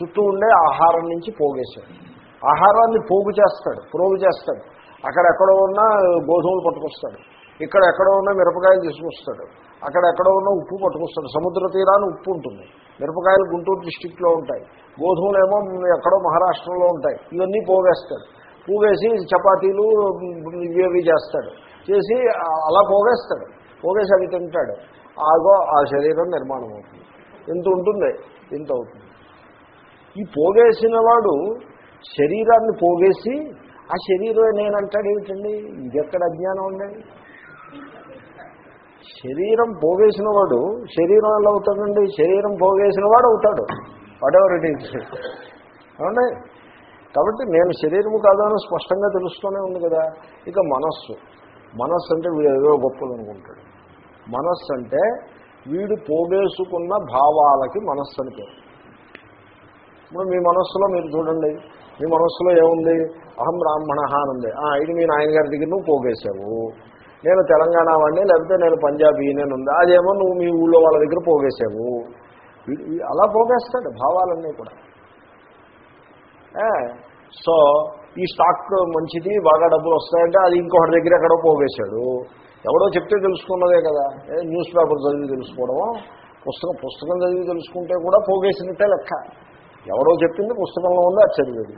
చుట్టూ ఉండే ఆహారం నుంచి పోగేశాడు. ఆహారాన్ని పోగు చేస్తాడు ప్రోగు చేస్తాడు. అక్కడెక్కడో ఉన్న గోధుమలు పట్టుకొస్తాడు. ఇక్కడ ఎక్కడో ఉన్న మిరపకాయలు తీసుకొస్తాడు. అక్కడ ఎక్కడో ఉన్న ఉప్పు పట్టుకొస్తాడు సముద్ర తీరాన్ని ఉప్పు ఉంటుంది. మిరపకాయలు గుంటూరు డిస్టిక్లో ఉంటాయి. గోధుమలేమో ఎక్కడో మహారాష్ట్రలో ఉంటాయి. ఇవన్నీ పోగేస్తాడు. పోగేసి చపాతీలు ఇవేవి చేస్తాడు. చేసి అలా పోగేస్తాడు. పోగేసి అవి తింటాడు. ఆగో ఆ శరీరం నిర్మాణం అవుతుంది. ఇంత ఉంటుంది ఇంత అవుతుంది. ఈ పోగేసిన వాడు శరీరాన్ని పోగేసి ఆ శరీరం నేనంటాడు ఏమిటండి? ఇది ఎక్కడ అజ్ఞానం ఉండేది శరీరం పోగేసిన వాడు శరీరం ఎలా అవుతాడండి? శరీరం పోగేసిన వాడు అవుతాడు. వాటెవర్ ఇట్ ఈజ్ ఏమండి? కాబట్టి నేను శరీరము కాదని స్పష్టంగా తెలుస్తూనే ఉంది కదా. ఇక మనస్సు. మనస్సు అంటే వీడు ఏదో గొప్పలు అనుకుంటాడు. మనస్సు అంటే వీడు పోగేసుకున్న భావాలకి మనస్సు అని పేరు. ఇప్పుడు మీ మనస్సులో మీరు చూడండి. మీ మనస్సులో ఏముంది? అహం బ్రాహ్మణ అని ఉంది. ఆ, ఇది మీ నాయనగారి దగ్గర నువ్వు పోగేశావు. నేను తెలంగాణ వాడిని లేకపోతే నేను పంజాబీ నేను ఉంది? అదేమో నువ్వు మీ ఊళ్ళో వాళ్ళ దగ్గర పోగేశావు అలా పోగేస్తాడు భావాలన్నీ కూడా. సో ఈ స్టాక్ మంచిది బాగా డబ్బులు వస్తాయంటే అది ఇంకొకటి దగ్గర ఎక్కడో పోగేశాడు. ఎవడో చెప్తే తెలుసుకున్నదే కదా. ఏ న్యూస్ పేపర్ చదివి తెలుసుకోవడము పుస్తకం పుస్తకం చదివి తెలుసుకుంటే కూడా పోగేసినట్టే లెక్క. ఎవరో చెప్పింది పుస్తకంలో ఉంది అది చదివేది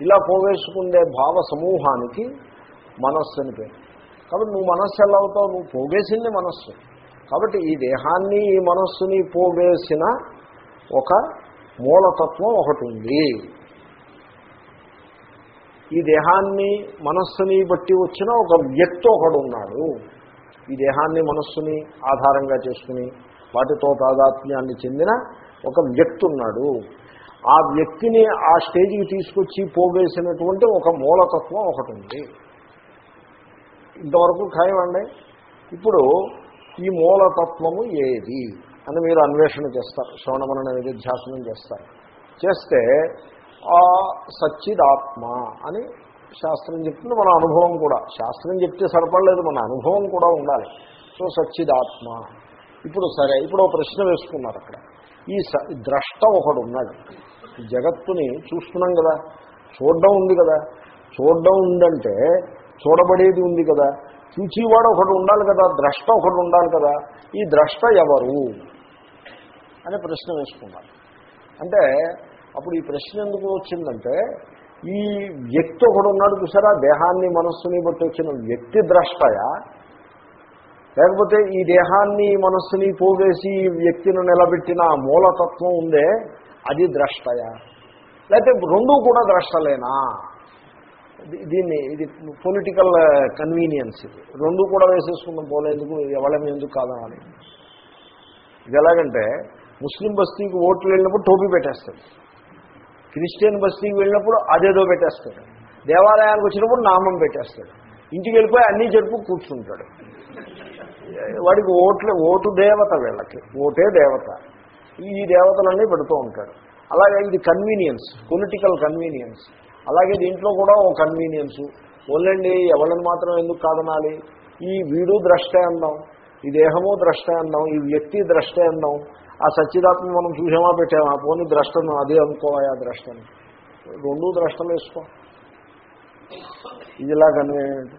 ఇలా పోగేసుకునే భావ సమూహానికి మనస్సు అని పేరు. కాబట్టి నువ్వు మనస్సు ఎలా అవుతావు? నువ్వు పోగేసింది మనస్సు. కాబట్టి ఈ దేహాన్ని ఈ మనస్సుని పోగేసిన ఒక మూలతత్వం ఒకటి ఉంది. ఈ దేహాన్ని మనస్సుని బట్టి వచ్చిన ఒక వ్యక్తి ఒకడు ఉన్నాడు. ఈ దేహాన్ని మనస్సుని ఆధారంగా చేసుకుని వాటితో తాదాత్మ్యాన్ని చెందిన ఒక వ్యక్తి ఉన్నాడు. ఆ వ్యక్తిని ఆ స్టేజ్కి తీసుకొచ్చి పోగేసినటువంటి ఒక మూలతత్వం ఒకటి ఉంది. ఇంతవరకు ఖాయమండి. ఇప్పుడు ఈ మూలతత్వము ఏది అని మీరు అన్వేషణ చేస్తారు. శ్రవణమన నిధ్యాసనం చేస్తారు. చేస్తే ఆ సచ్చిదాత్మ అని శాస్త్రం చెప్తుంది. మన అనుభవం కూడా శాస్త్రం చెప్తే సరిపడలేదు. మన అనుభవం కూడా ఉండాలి. సో సచ్చిదాత్మ. ఇప్పుడు సరే ఇప్పుడు ఒక ప్రశ్న వేసుకున్నారు అక్కడ. ఈ స ద్రష్ట ఒకడు ఉన్నాడు. జగత్తుని చూస్తున్నాం కదా. చూడడం ఉంది కదా. చూడడం ఉందంటే చూడబడేది ఉంది కదా. చూచేవాడు ఒకడు ఉండాలి కదా ద్రష్ట ఒకడు ఉండాలి కదా. ఈ ద్రష్ట ఎవరు? అనే ప్రశ్న వేసుకున్నారు అంటే అప్పుడు ఈ ప్రశ్న ఎందుకు వచ్చిందంటే ఈ వ్యక్తి ఒకడు ఉన్నాడు చూసారా? దేహాన్ని మనస్సుని బట్టి వచ్చిన వ్యక్తి ద్రష్టయా? లేకపోతే ఈ దేహాన్ని మనస్సుని పోగేసి ఈ వ్యక్తిని నిలబెట్టిన మూలతత్వం ఉందే అది ద్రష్టయా? లేకపోతే రెండూ కూడా ద్రష్టలేనా? దీన్ని ఇది పొలిటికల్ కన్వీనియన్స్ uh, ఇది. రెండు కూడా వేసేసుకున్నాం పోలేందుకు ఎవరేమి ఎందుకు కాదా అని. ఇది ఎలాగంటే ముస్లిం బస్తీకి ఓట్లు వెళ్ళినప్పుడు టోపీ పెట్టేస్తాడు క్రిస్టియన్ బస్తీకి వెళ్ళినప్పుడు అదేదో పెట్టేస్తాడు దేవాలయానికి వచ్చినప్పుడు నామం పెట్టేస్తాడు ఇంటికి వెళ్ళిపోయి అన్నీ జరుపు కూర్చుంటాడు. వాడికి ఓట్లు ఓటు దేవత వీళ్ళకి. ఓటే దేవత. ఈ దేవతలన్నీ పెడుతూ ఉంటాడు. అలాగే ఇది కన్వీనియన్స్ పొలిటికల్ కన్వీనియన్స్ అలాగే దీంట్లో కూడా ఓ కన్వీనియన్స్ ఓన్లండి ఎవరిని మాత్రం ఎందుకు కాదనాలి? ఈ వీడు ద్రష్టే అందాం ఈ దేహము ద్రష్టే అందాం ఈ వ్యక్తి ద్రష్టే అందాం. ఆ సచ్చిదాత్మ మనం చూసామా పెట్టామా? పోనీ ద్రష్టను అదే అనుకోవా ద్రష్టని. రెండూ ద్రష్టలు వేసుకో. ఇది ఇలా కన్వీనియంట్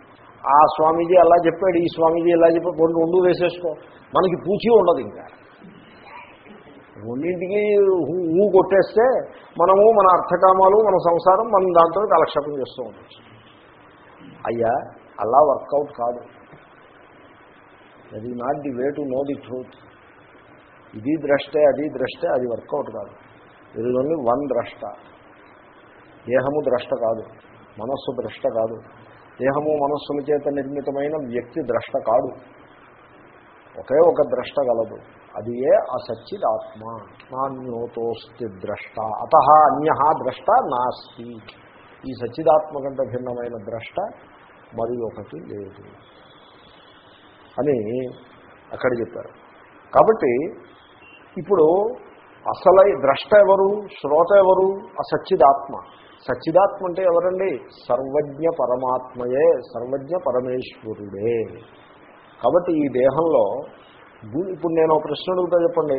ఆ స్వామీజీ అలా చెప్పాడు ఈ స్వామీజీ ఇలా చెప్పాడు కొన్ని రెండు వేసేసుకో. మనకి పూచి ఉండదు ఇంకా. రెండింటికి ఊ కొట్టేస్తే మనము మన అర్థకామాలు మన సంసారం మనం దాంతో కాలక్షేపం చేస్తూ ఉండొచ్చు. అయ్యా అలా వర్కౌట్ కాదు. అది not the way to know the truth ఇది ద్రష్టే అది ద్రష్టే అది వర్కౌట్ కాదు. ఇది వన్ ద్రష్ట. దేహము ద్రష్ట కాదు. మనస్సు ద్రష్ట కాదు. దేహము మనస్సుల చేత నిర్మితమైన వ్యక్తి ద్రష్ట కాదు. ఒకే ఒక ద్రష్ట గలదు. అది ఏ? అసచ్చిదాత్మ. నాణ్యోతోస్తి ద్రష్ట. అత అన్య ద్రష్ట నాస్తి. ఈ సచ్చిదాత్మ కంటే భిన్నమైన ద్రష్ట మరి ఒకటి లేదు. అని అక్కడ చెప్పారు. కాబట్టి ఇప్పుడు అసలై ద్రష్ట ఎవరు? శ్రోత ఎవరు? ఆ సచ్చిదాత్మ సచ్చిదాత్మ అంటే ఎవరండి? సర్వజ్ఞ పరమాత్మయే సర్వజ్ఞ పరమేశ్వరుడే. కాబట్టి ఈ దేహంలో ఇప్పుడు నేను ఒక ప్రశ్న అడుగుతా చెప్పండి.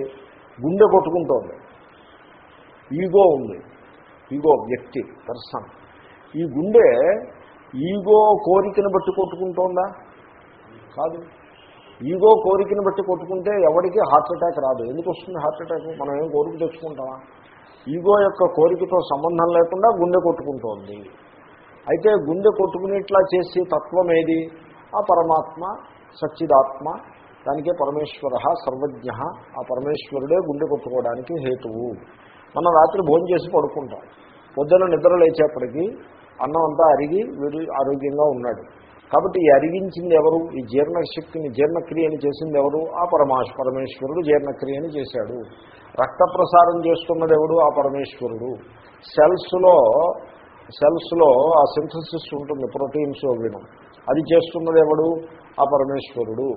గుండె కొట్టుకుంటోంది. ఈగో ఉంది. ఈగో వ్యక్తి పర్సన్. ఈ గుండె ఈగో కోరికను బట్టి కొట్టుకుంటోందా? కాదు. ఈగో కోరికను బట్టి కొట్టుకుంటే ఎవరికి హార్ట్ అటాక్ రాదు. ఎందుకు వస్తుంది హార్ట్ అటాక్? మనం ఏం కోరిక తెచ్చుకుంటామా? ఈగో యొక్క కోరికతో సంబంధం లేకుండా గుండె కొట్టుకుంటోంది. అయితే గుండె కొట్టుకునేట్లా చేసే తత్వం ఏది? ఆ పరమాత్మ సచ్చిదాత్మ దానికే పరమేశ్వర సర్వజ్ఞ ఆ పరమేశ్వరుడే గుండె కొట్టుకోవడానికి హేతువు. మనం రాత్రి భోజనం చేసి పడుకుంటాం. పొద్దున నిద్ర లేచేప్పటికీ అన్నం అంతా అరిగి వీడు ఆరోగ్యంగా ఉన్నాడు. కాబట్టి ఈ అరిగించింది ఎవరు? ఈ జీర్ణశక్తిని జీర్ణక్రియని చేసింది ఎవరు? ఆ పరమా పరమేశ్వరుడు జీర్ణక్రియని చేశాడు. రక్త ప్రసారం చేస్తున్నది ఎవడు? ఆ పరమేశ్వరుడు. సెల్స్లో సెల్స్లో ఆ సింథసిస్ ఉంటుంది ప్రోటీన్స్ వినం అది చేస్తున్నది ఎవడు? ఆ పరమేశ్వరుడు.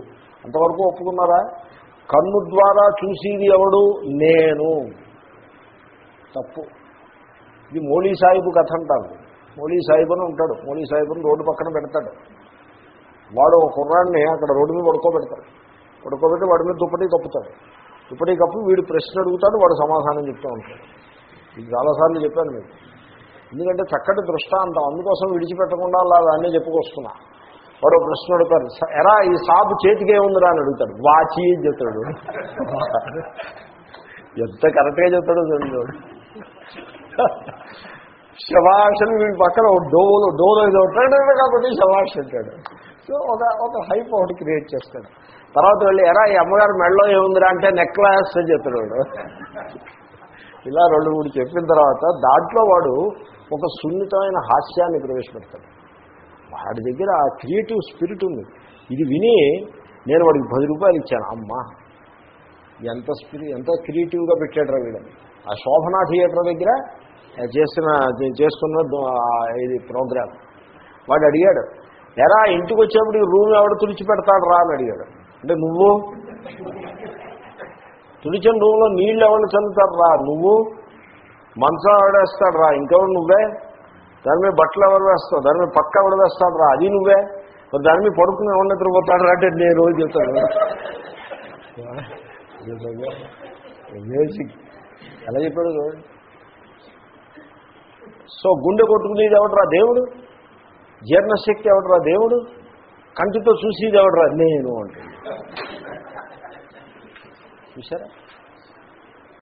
అంతవరకు ఒప్పుకున్నారా? కన్ను ద్వారా చూసేది ఎవడు? నేను. తప్పు. ఇది మోళీ సాహిబు కథ అంటారు. మోళీ సాహిబు అని ఉంటాడు. మోళీ సాహిబుని రోడ్డు పక్కన పెడతాడు. వాడు ఒక కుర్రాడిని అక్కడ రోడ్డు మీద పడుకోబెడతాడు. పడుకోబెట్టి వాడి మీద దుప్పటి కప్పుతాడు. దుప్పటి కప్పు వీడు ప్రశ్న అడుగుతాడు వాడు సమాధానం చెప్తూ ఉంటాడు. ఇది చాలాసార్లు చెప్పాను మీకు. ఎందుకంటే చక్కటి దృష్టాంతం. అందుకోసం విడిచిపెట్టకుండా అలా అన్నీ చెప్పుకొస్తున్నా. వాడు ప్రశ్న అడుగుతారు ఎరా ఈ సాబు చేతికే ఉందిరా? అని అడుగుతాడు వాచి అని చెప్తాడు ఎంత కరెక్ట్గా చెప్తాడో చూడండి శవాషన్ అని వీడి పక్కన ఒక డోలు డోలు ఏదో ఉంటాడు కాబట్టి శవాష్ అంటాడు. సో ఒక ఒక హైప్ ఒకటి క్రియేట్ చేస్తాడు. తర్వాత వెళ్ళి ఎరా ఈ అమ్మగారు మెడలో ఏముందిరా? అంటే నెక్లెస్ అని చెప్తాడు ఇలా రెండు మూడు చెప్పిన తర్వాత దాంట్లో వాడు ఒక సున్నితమైన హాస్యాన్ని ప్రవేశపెడతాడు. వాడి దగ్గర ఆ క్రియేటివ్ స్పిరిట్ ఉంది. ఇది విని నేను వాడికి పది రూపాయలు ఇచ్చాను. అమ్మా! ఎంత స్పిరి ఎంత క్రియేటివ్గా పెట్టాడు వీడని ఆ శోభనా థియేటర్ దగ్గర చేసిన చేస్తున్న ఇది ప్రోగ్రామ్ వాడు అడిగాడు ఎరా ఇంటికి వచ్చేప్పుడు ఈ రూమ్ ఎవడు తుడిచి పెడతాడు రా? అని అడిగాడు. అంటే నువ్వు? తుడిచిన రూమ్లో నీళ్ళు ఎవరు చల్లుతారు రా? నువ్వు? మంచం ఆడేస్తాడు రా? ఇంకెవరు నువ్వే? దాని మీద బట్టలు ఎవరు వేస్తావు? దాని మీద పక్క ఎవడు వేస్తాడు రా అది నువ్వే. మరి దాని మీద పడుకుని ఎవరు నిద్రపోతాడు రా అంటే నేను రోజు చెప్తాను. ఎలా చెప్పాడు సో గుండె కొట్టుకునేది ఎవడరా? దేవుడు. జీర్ణశక్తి ఎవడరా? దేవుడు. కంటితో చూసేది ఎవడరా? నేను అంటే చూసారా